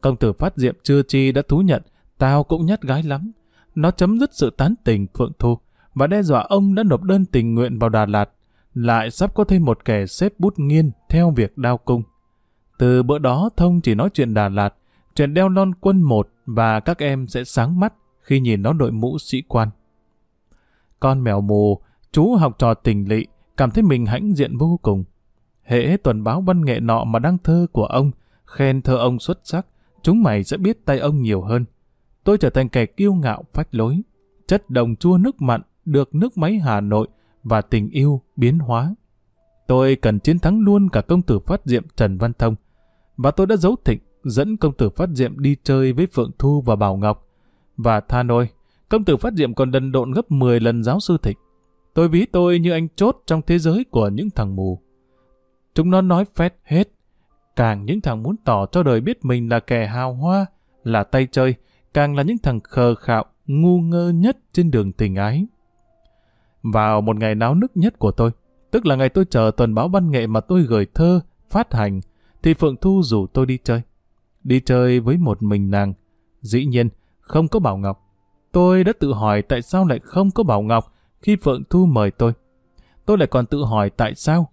Công tử phát diệm chưa chi đã thú nhận, tao cũng nhát gái lắm. Nó chấm dứt sự tán tình Phượng Thu và đe dọa ông đã nộp đơn tình nguyện vào Đà Lạt. Lại sắp có thêm một kẻ xếp bút nghiên theo việc đao cung. Từ bữa đó Thông chỉ nói chuyện Đà Lạt, chuyện đeo non quân một và các em sẽ sáng mắt khi nhìn nó đội mũ sĩ quan. Con mèo mù, chú học trò tình lị, cảm thấy mình hãnh diện vô cùng. Hễ tuần báo văn nghệ nọ mà đăng thơ của ông, khen thơ ông xuất sắc, chúng mày sẽ biết tay ông nhiều hơn. Tôi trở thành kẻ kiêu ngạo phách lối. Chất đồng chua nước mặn được nước máy Hà Nội và tình yêu biến hóa. Tôi cần chiến thắng luôn cả công tử phát diệm Trần Văn Thông. Và tôi đã giấu thịnh dẫn công tử phát diệm đi chơi với Phượng Thu và Bảo Ngọc. Và tha nôi, công tử phát diệm còn đần độn gấp 10 lần giáo sư thịnh. Tôi ví tôi như anh chốt trong thế giới của những thằng mù. Chúng nó nói phét hết. Càng những thằng muốn tỏ cho đời biết mình là kẻ hào hoa, là tay chơi, càng là những thằng khờ khạo, ngu ngơ nhất trên đường tình ái. Vào một ngày náo nức nhất của tôi, tức là ngày tôi chờ tuần báo văn nghệ mà tôi gửi thơ, phát hành, thì Phượng Thu rủ tôi đi chơi. Đi chơi với một mình nàng. Dĩ nhiên, không có Bảo Ngọc. Tôi đã tự hỏi tại sao lại không có Bảo Ngọc khi Phượng Thu mời tôi. Tôi lại còn tự hỏi tại sao.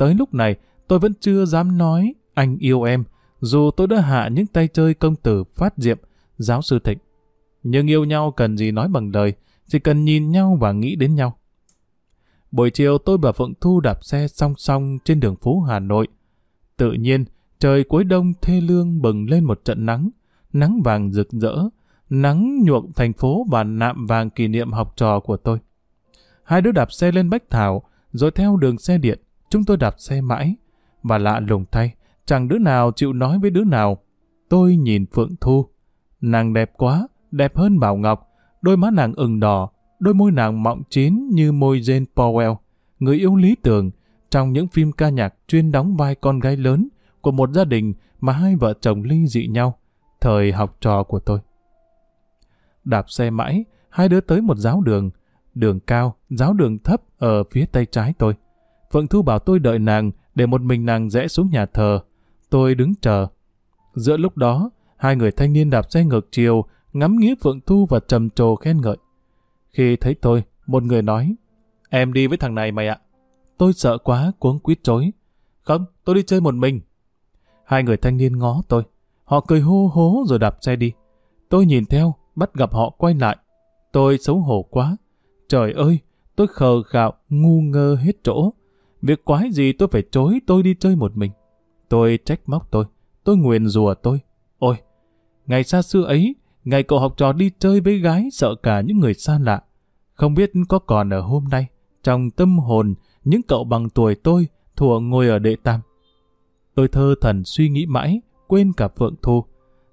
Tới lúc này, tôi vẫn chưa dám nói anh yêu em, dù tôi đã hạ những tay chơi công tử phát diệm, giáo sư thịnh. Nhưng yêu nhau cần gì nói bằng lời, chỉ cần nhìn nhau và nghĩ đến nhau. Buổi chiều tôi và Phượng Thu đạp xe song song trên đường phố Hà Nội. Tự nhiên, trời cuối đông thê lương bừng lên một trận nắng, nắng vàng rực rỡ, nắng nhuộm thành phố và nạm vàng kỷ niệm học trò của tôi. Hai đứa đạp xe lên Bách Thảo, rồi theo đường xe điện, chúng tôi đạp xe mãi. Và lạ lùng thay, chẳng đứa nào chịu nói với đứa nào. Tôi nhìn Phượng Thu. Nàng đẹp quá, đẹp hơn Bảo Ngọc. Đôi má nàng ửng đỏ, đôi môi nàng mọng chín như môi Jane Powell, người yêu lý tưởng trong những phim ca nhạc chuyên đóng vai con gái lớn của một gia đình mà hai vợ chồng ly dị nhau, thời học trò của tôi. Đạp xe mãi, hai đứa tới một giáo đường, đường cao, giáo đường thấp ở phía tay trái tôi. Phượng Thu bảo tôi đợi nàng để một mình nàng rẽ xuống nhà thờ. Tôi đứng chờ. Giữa lúc đó, hai người thanh niên đạp xe ngược chiều, ngắm nghía Phượng Thu và trầm trồ khen ngợi. Khi thấy tôi, một người nói, em đi với thằng này mày ạ. Tôi sợ quá, cuống quýt chối. Không, tôi đi chơi một mình. Hai người thanh niên ngó tôi. Họ cười hô hố rồi đạp xe đi. Tôi nhìn theo, bắt gặp họ quay lại. Tôi xấu hổ quá. Trời ơi, tôi khờ khạo, ngu ngơ hết chỗ. Việc quái gì tôi phải chối tôi đi chơi một mình. Tôi trách móc tôi. Tôi nguyền rùa tôi. Ôi, ngày xa xưa ấy, ngày cậu học trò đi chơi với gái sợ cả những người xa lạ. Không biết có còn ở hôm nay, trong tâm hồn, những cậu bằng tuổi tôi thuộc ngồi ở đệ tam. Tôi thơ thần suy nghĩ mãi, quên cả Phượng Thu.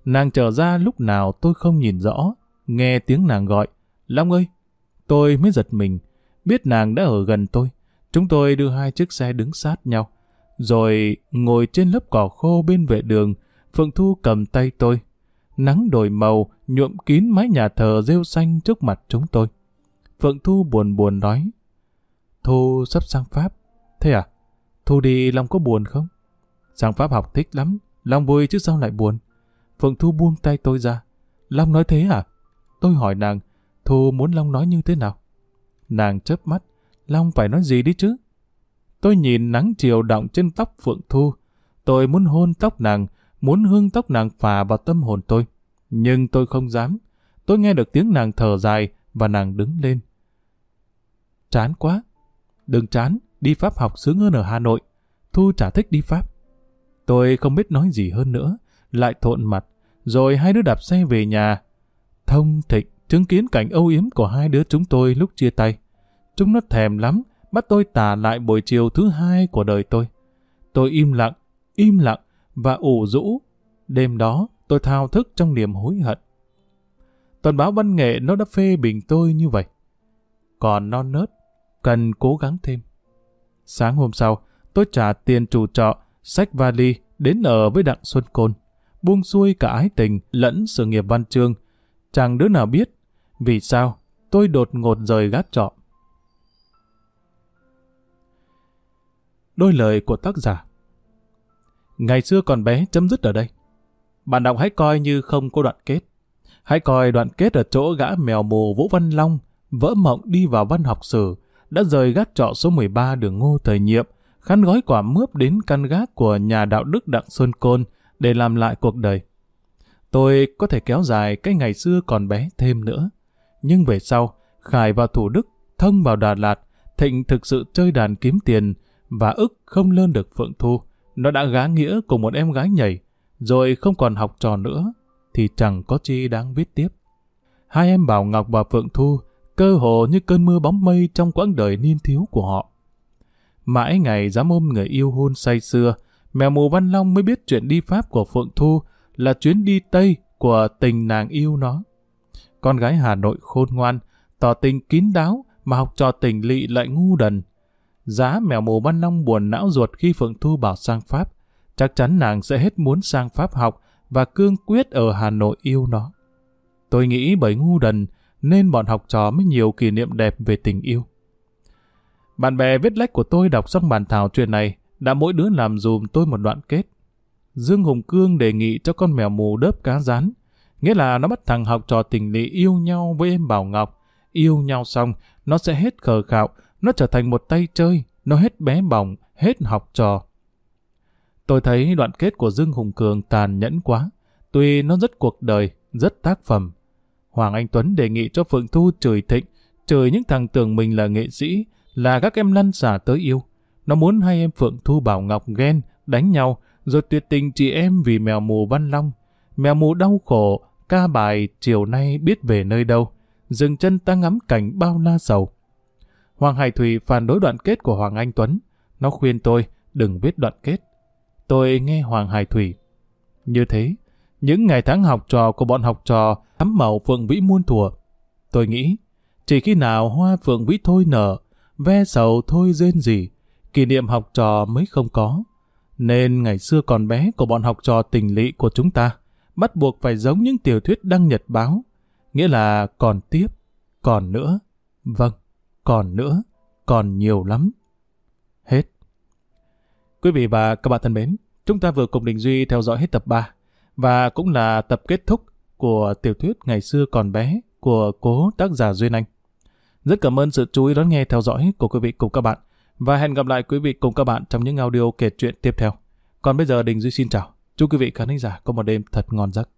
Nàng trở ra lúc nào tôi không nhìn rõ, nghe tiếng nàng gọi. Long ơi! Tôi mới giật mình, biết nàng đã ở gần tôi. Chúng tôi đưa hai chiếc xe đứng sát nhau. Rồi ngồi trên lớp cỏ khô bên vệ đường, Phượng Thu cầm tay tôi. Nắng đổi màu, nhuộm kín mái nhà thờ rêu xanh trước mặt chúng tôi. Phượng Thu buồn buồn nói. Thu sắp sang Pháp. Thế à? Thu đi Long có buồn không? Sang Pháp học thích lắm. Long vui chứ sao lại buồn? Phượng Thu buông tay tôi ra. Long nói thế à? Tôi hỏi nàng, Thu muốn Long nói như thế nào? Nàng chớp mắt, Long phải nói gì đi chứ? Tôi nhìn nắng chiều động trên tóc Phượng Thu. Tôi muốn hôn tóc nàng, muốn hương tóc nàng phà vào tâm hồn tôi. Nhưng tôi không dám. Tôi nghe được tiếng nàng thở dài và nàng đứng lên. Chán quá. Đừng chán, đi Pháp học sướng hơn ở Hà Nội. Thu chả thích đi Pháp. Tôi không biết nói gì hơn nữa, lại thộn mặt, rồi hai đứa đạp xe về nhà. Thông thịnh chứng kiến cảnh âu yếm của hai đứa chúng tôi lúc chia tay. Chúng nó thèm lắm, bắt tôi tả lại buổi chiều thứ hai của đời tôi. Tôi im lặng, im lặng và ủ rũ. Đêm đó, tôi thao thức trong niềm hối hận. Tuần báo văn nghệ nó đã phê bình tôi như vậy. Còn non nớt, cần cố gắng thêm. Sáng hôm sau, tôi trả tiền chủ trọ, sách vali, đến ở với Đặng Xuân Côn. Buông xuôi cả ái tình lẫn sự nghiệp văn chương. Chẳng đứa nào biết vì sao tôi đột ngột rời gác trọ. Đôi lời của tác giả Ngày xưa còn bé chấm dứt ở đây. Bạn đọc hãy coi như không có đoạn kết. Hãy coi đoạn kết ở chỗ gã mèo mù Vũ Văn Long vỡ mộng đi vào văn học sử đã rời gác trọ số 13 đường Ngô Thời Nhiệm khăn gói quả mướp đến căn gác của nhà đạo đức Đặng Xuân Côn để làm lại cuộc đời. Tôi có thể kéo dài cái ngày xưa còn bé thêm nữa. Nhưng về sau, Khải vào Thủ Đức, Thông vào Đà Lạt, Thịnh thực sự chơi đàn kiếm tiền và ức không lơn được Phượng Thu. Nó đã gá nghĩa cùng một em gái nhảy, rồi không còn học trò nữa, thì chẳng có chi đáng viết tiếp. Hai em Bảo Ngọc và Phượng Thu cơ hồ như cơn mưa bóng mây trong quãng đời niên thiếu của họ. Mãi ngày dám ôm người yêu hôn say xưa, mèo mù Văn Long mới biết chuyện đi Pháp của Phượng Thu là chuyến đi Tây của tình nàng yêu nó. Con gái Hà Nội khôn ngoan, tỏ tình kín đáo mà học trò tình lị lại ngu đần. Giá mèo mù ban Long buồn não ruột khi Phượng Thu bảo sang Pháp. Chắc chắn nàng sẽ hết muốn sang Pháp học và cương quyết ở Hà Nội yêu nó. Tôi nghĩ bởi ngu đần nên bọn học trò mới nhiều kỷ niệm đẹp về tình yêu. Bạn bè viết lách của tôi đọc xong bản thảo chuyện này, đã mỗi đứa làm dùm tôi một đoạn kết. Dương Hùng Cương đề nghị cho con mèo mù đớp cá rán, nghĩa là nó bắt thằng học trò tình lý yêu nhau với em Bảo Ngọc. Yêu nhau xong, nó sẽ hết khờ khạo, nó trở thành một tay chơi, nó hết bé bỏng, hết học trò. Tôi thấy đoạn kết của Dương Hùng Cường tàn nhẫn quá, tuy nó rất cuộc đời, rất tác phẩm. Hoàng Anh Tuấn đề nghị cho Phượng Thu chửi thịnh, chửi những thằng tưởng mình là nghệ sĩ, là các em lăn xả tới yêu. Nó muốn hai em Phượng Thu Bảo Ngọc ghen, đánh nhau, rồi tuyệt tình chị em vì mèo mù Văn Long. Mèo mù đau khổ, ca bài chiều nay biết về nơi đâu. Dừng chân ta ngắm cảnh bao la sầu. Hoàng Hải Thủy phản đối đoạn kết của Hoàng Anh Tuấn. Nó khuyên tôi đừng viết đoạn kết. Tôi nghe Hoàng Hải Thủy. Như thế, những ngày tháng học trò của bọn học trò thắm màu phượng vĩ muôn thùa. Tôi nghĩ, chỉ khi nào hoa phượng vĩ thôi nở, ve sầu thôi rên gì, kỷ niệm học trò mới không có. Nên ngày xưa còn bé của bọn học trò tình lỵ của chúng ta, bắt buộc phải giống những tiểu thuyết đăng nhật báo, nghĩa là còn tiếp, còn nữa, vâng, còn nữa, còn nhiều lắm. Hết. Quý vị và các bạn thân mến, chúng ta vừa cùng Đình Duy theo dõi hết tập 3 và cũng là tập kết thúc của tiểu thuyết ngày xưa còn bé của cố tác giả Duyên Anh. Rất cảm ơn sự chú ý đón nghe theo dõi của quý vị cùng các bạn và hẹn gặp lại quý vị cùng các bạn trong những audio kể chuyện tiếp theo. Còn bây giờ Đình Duy xin chào. Chúc quý vị khán giả có một đêm thật ngon giấc.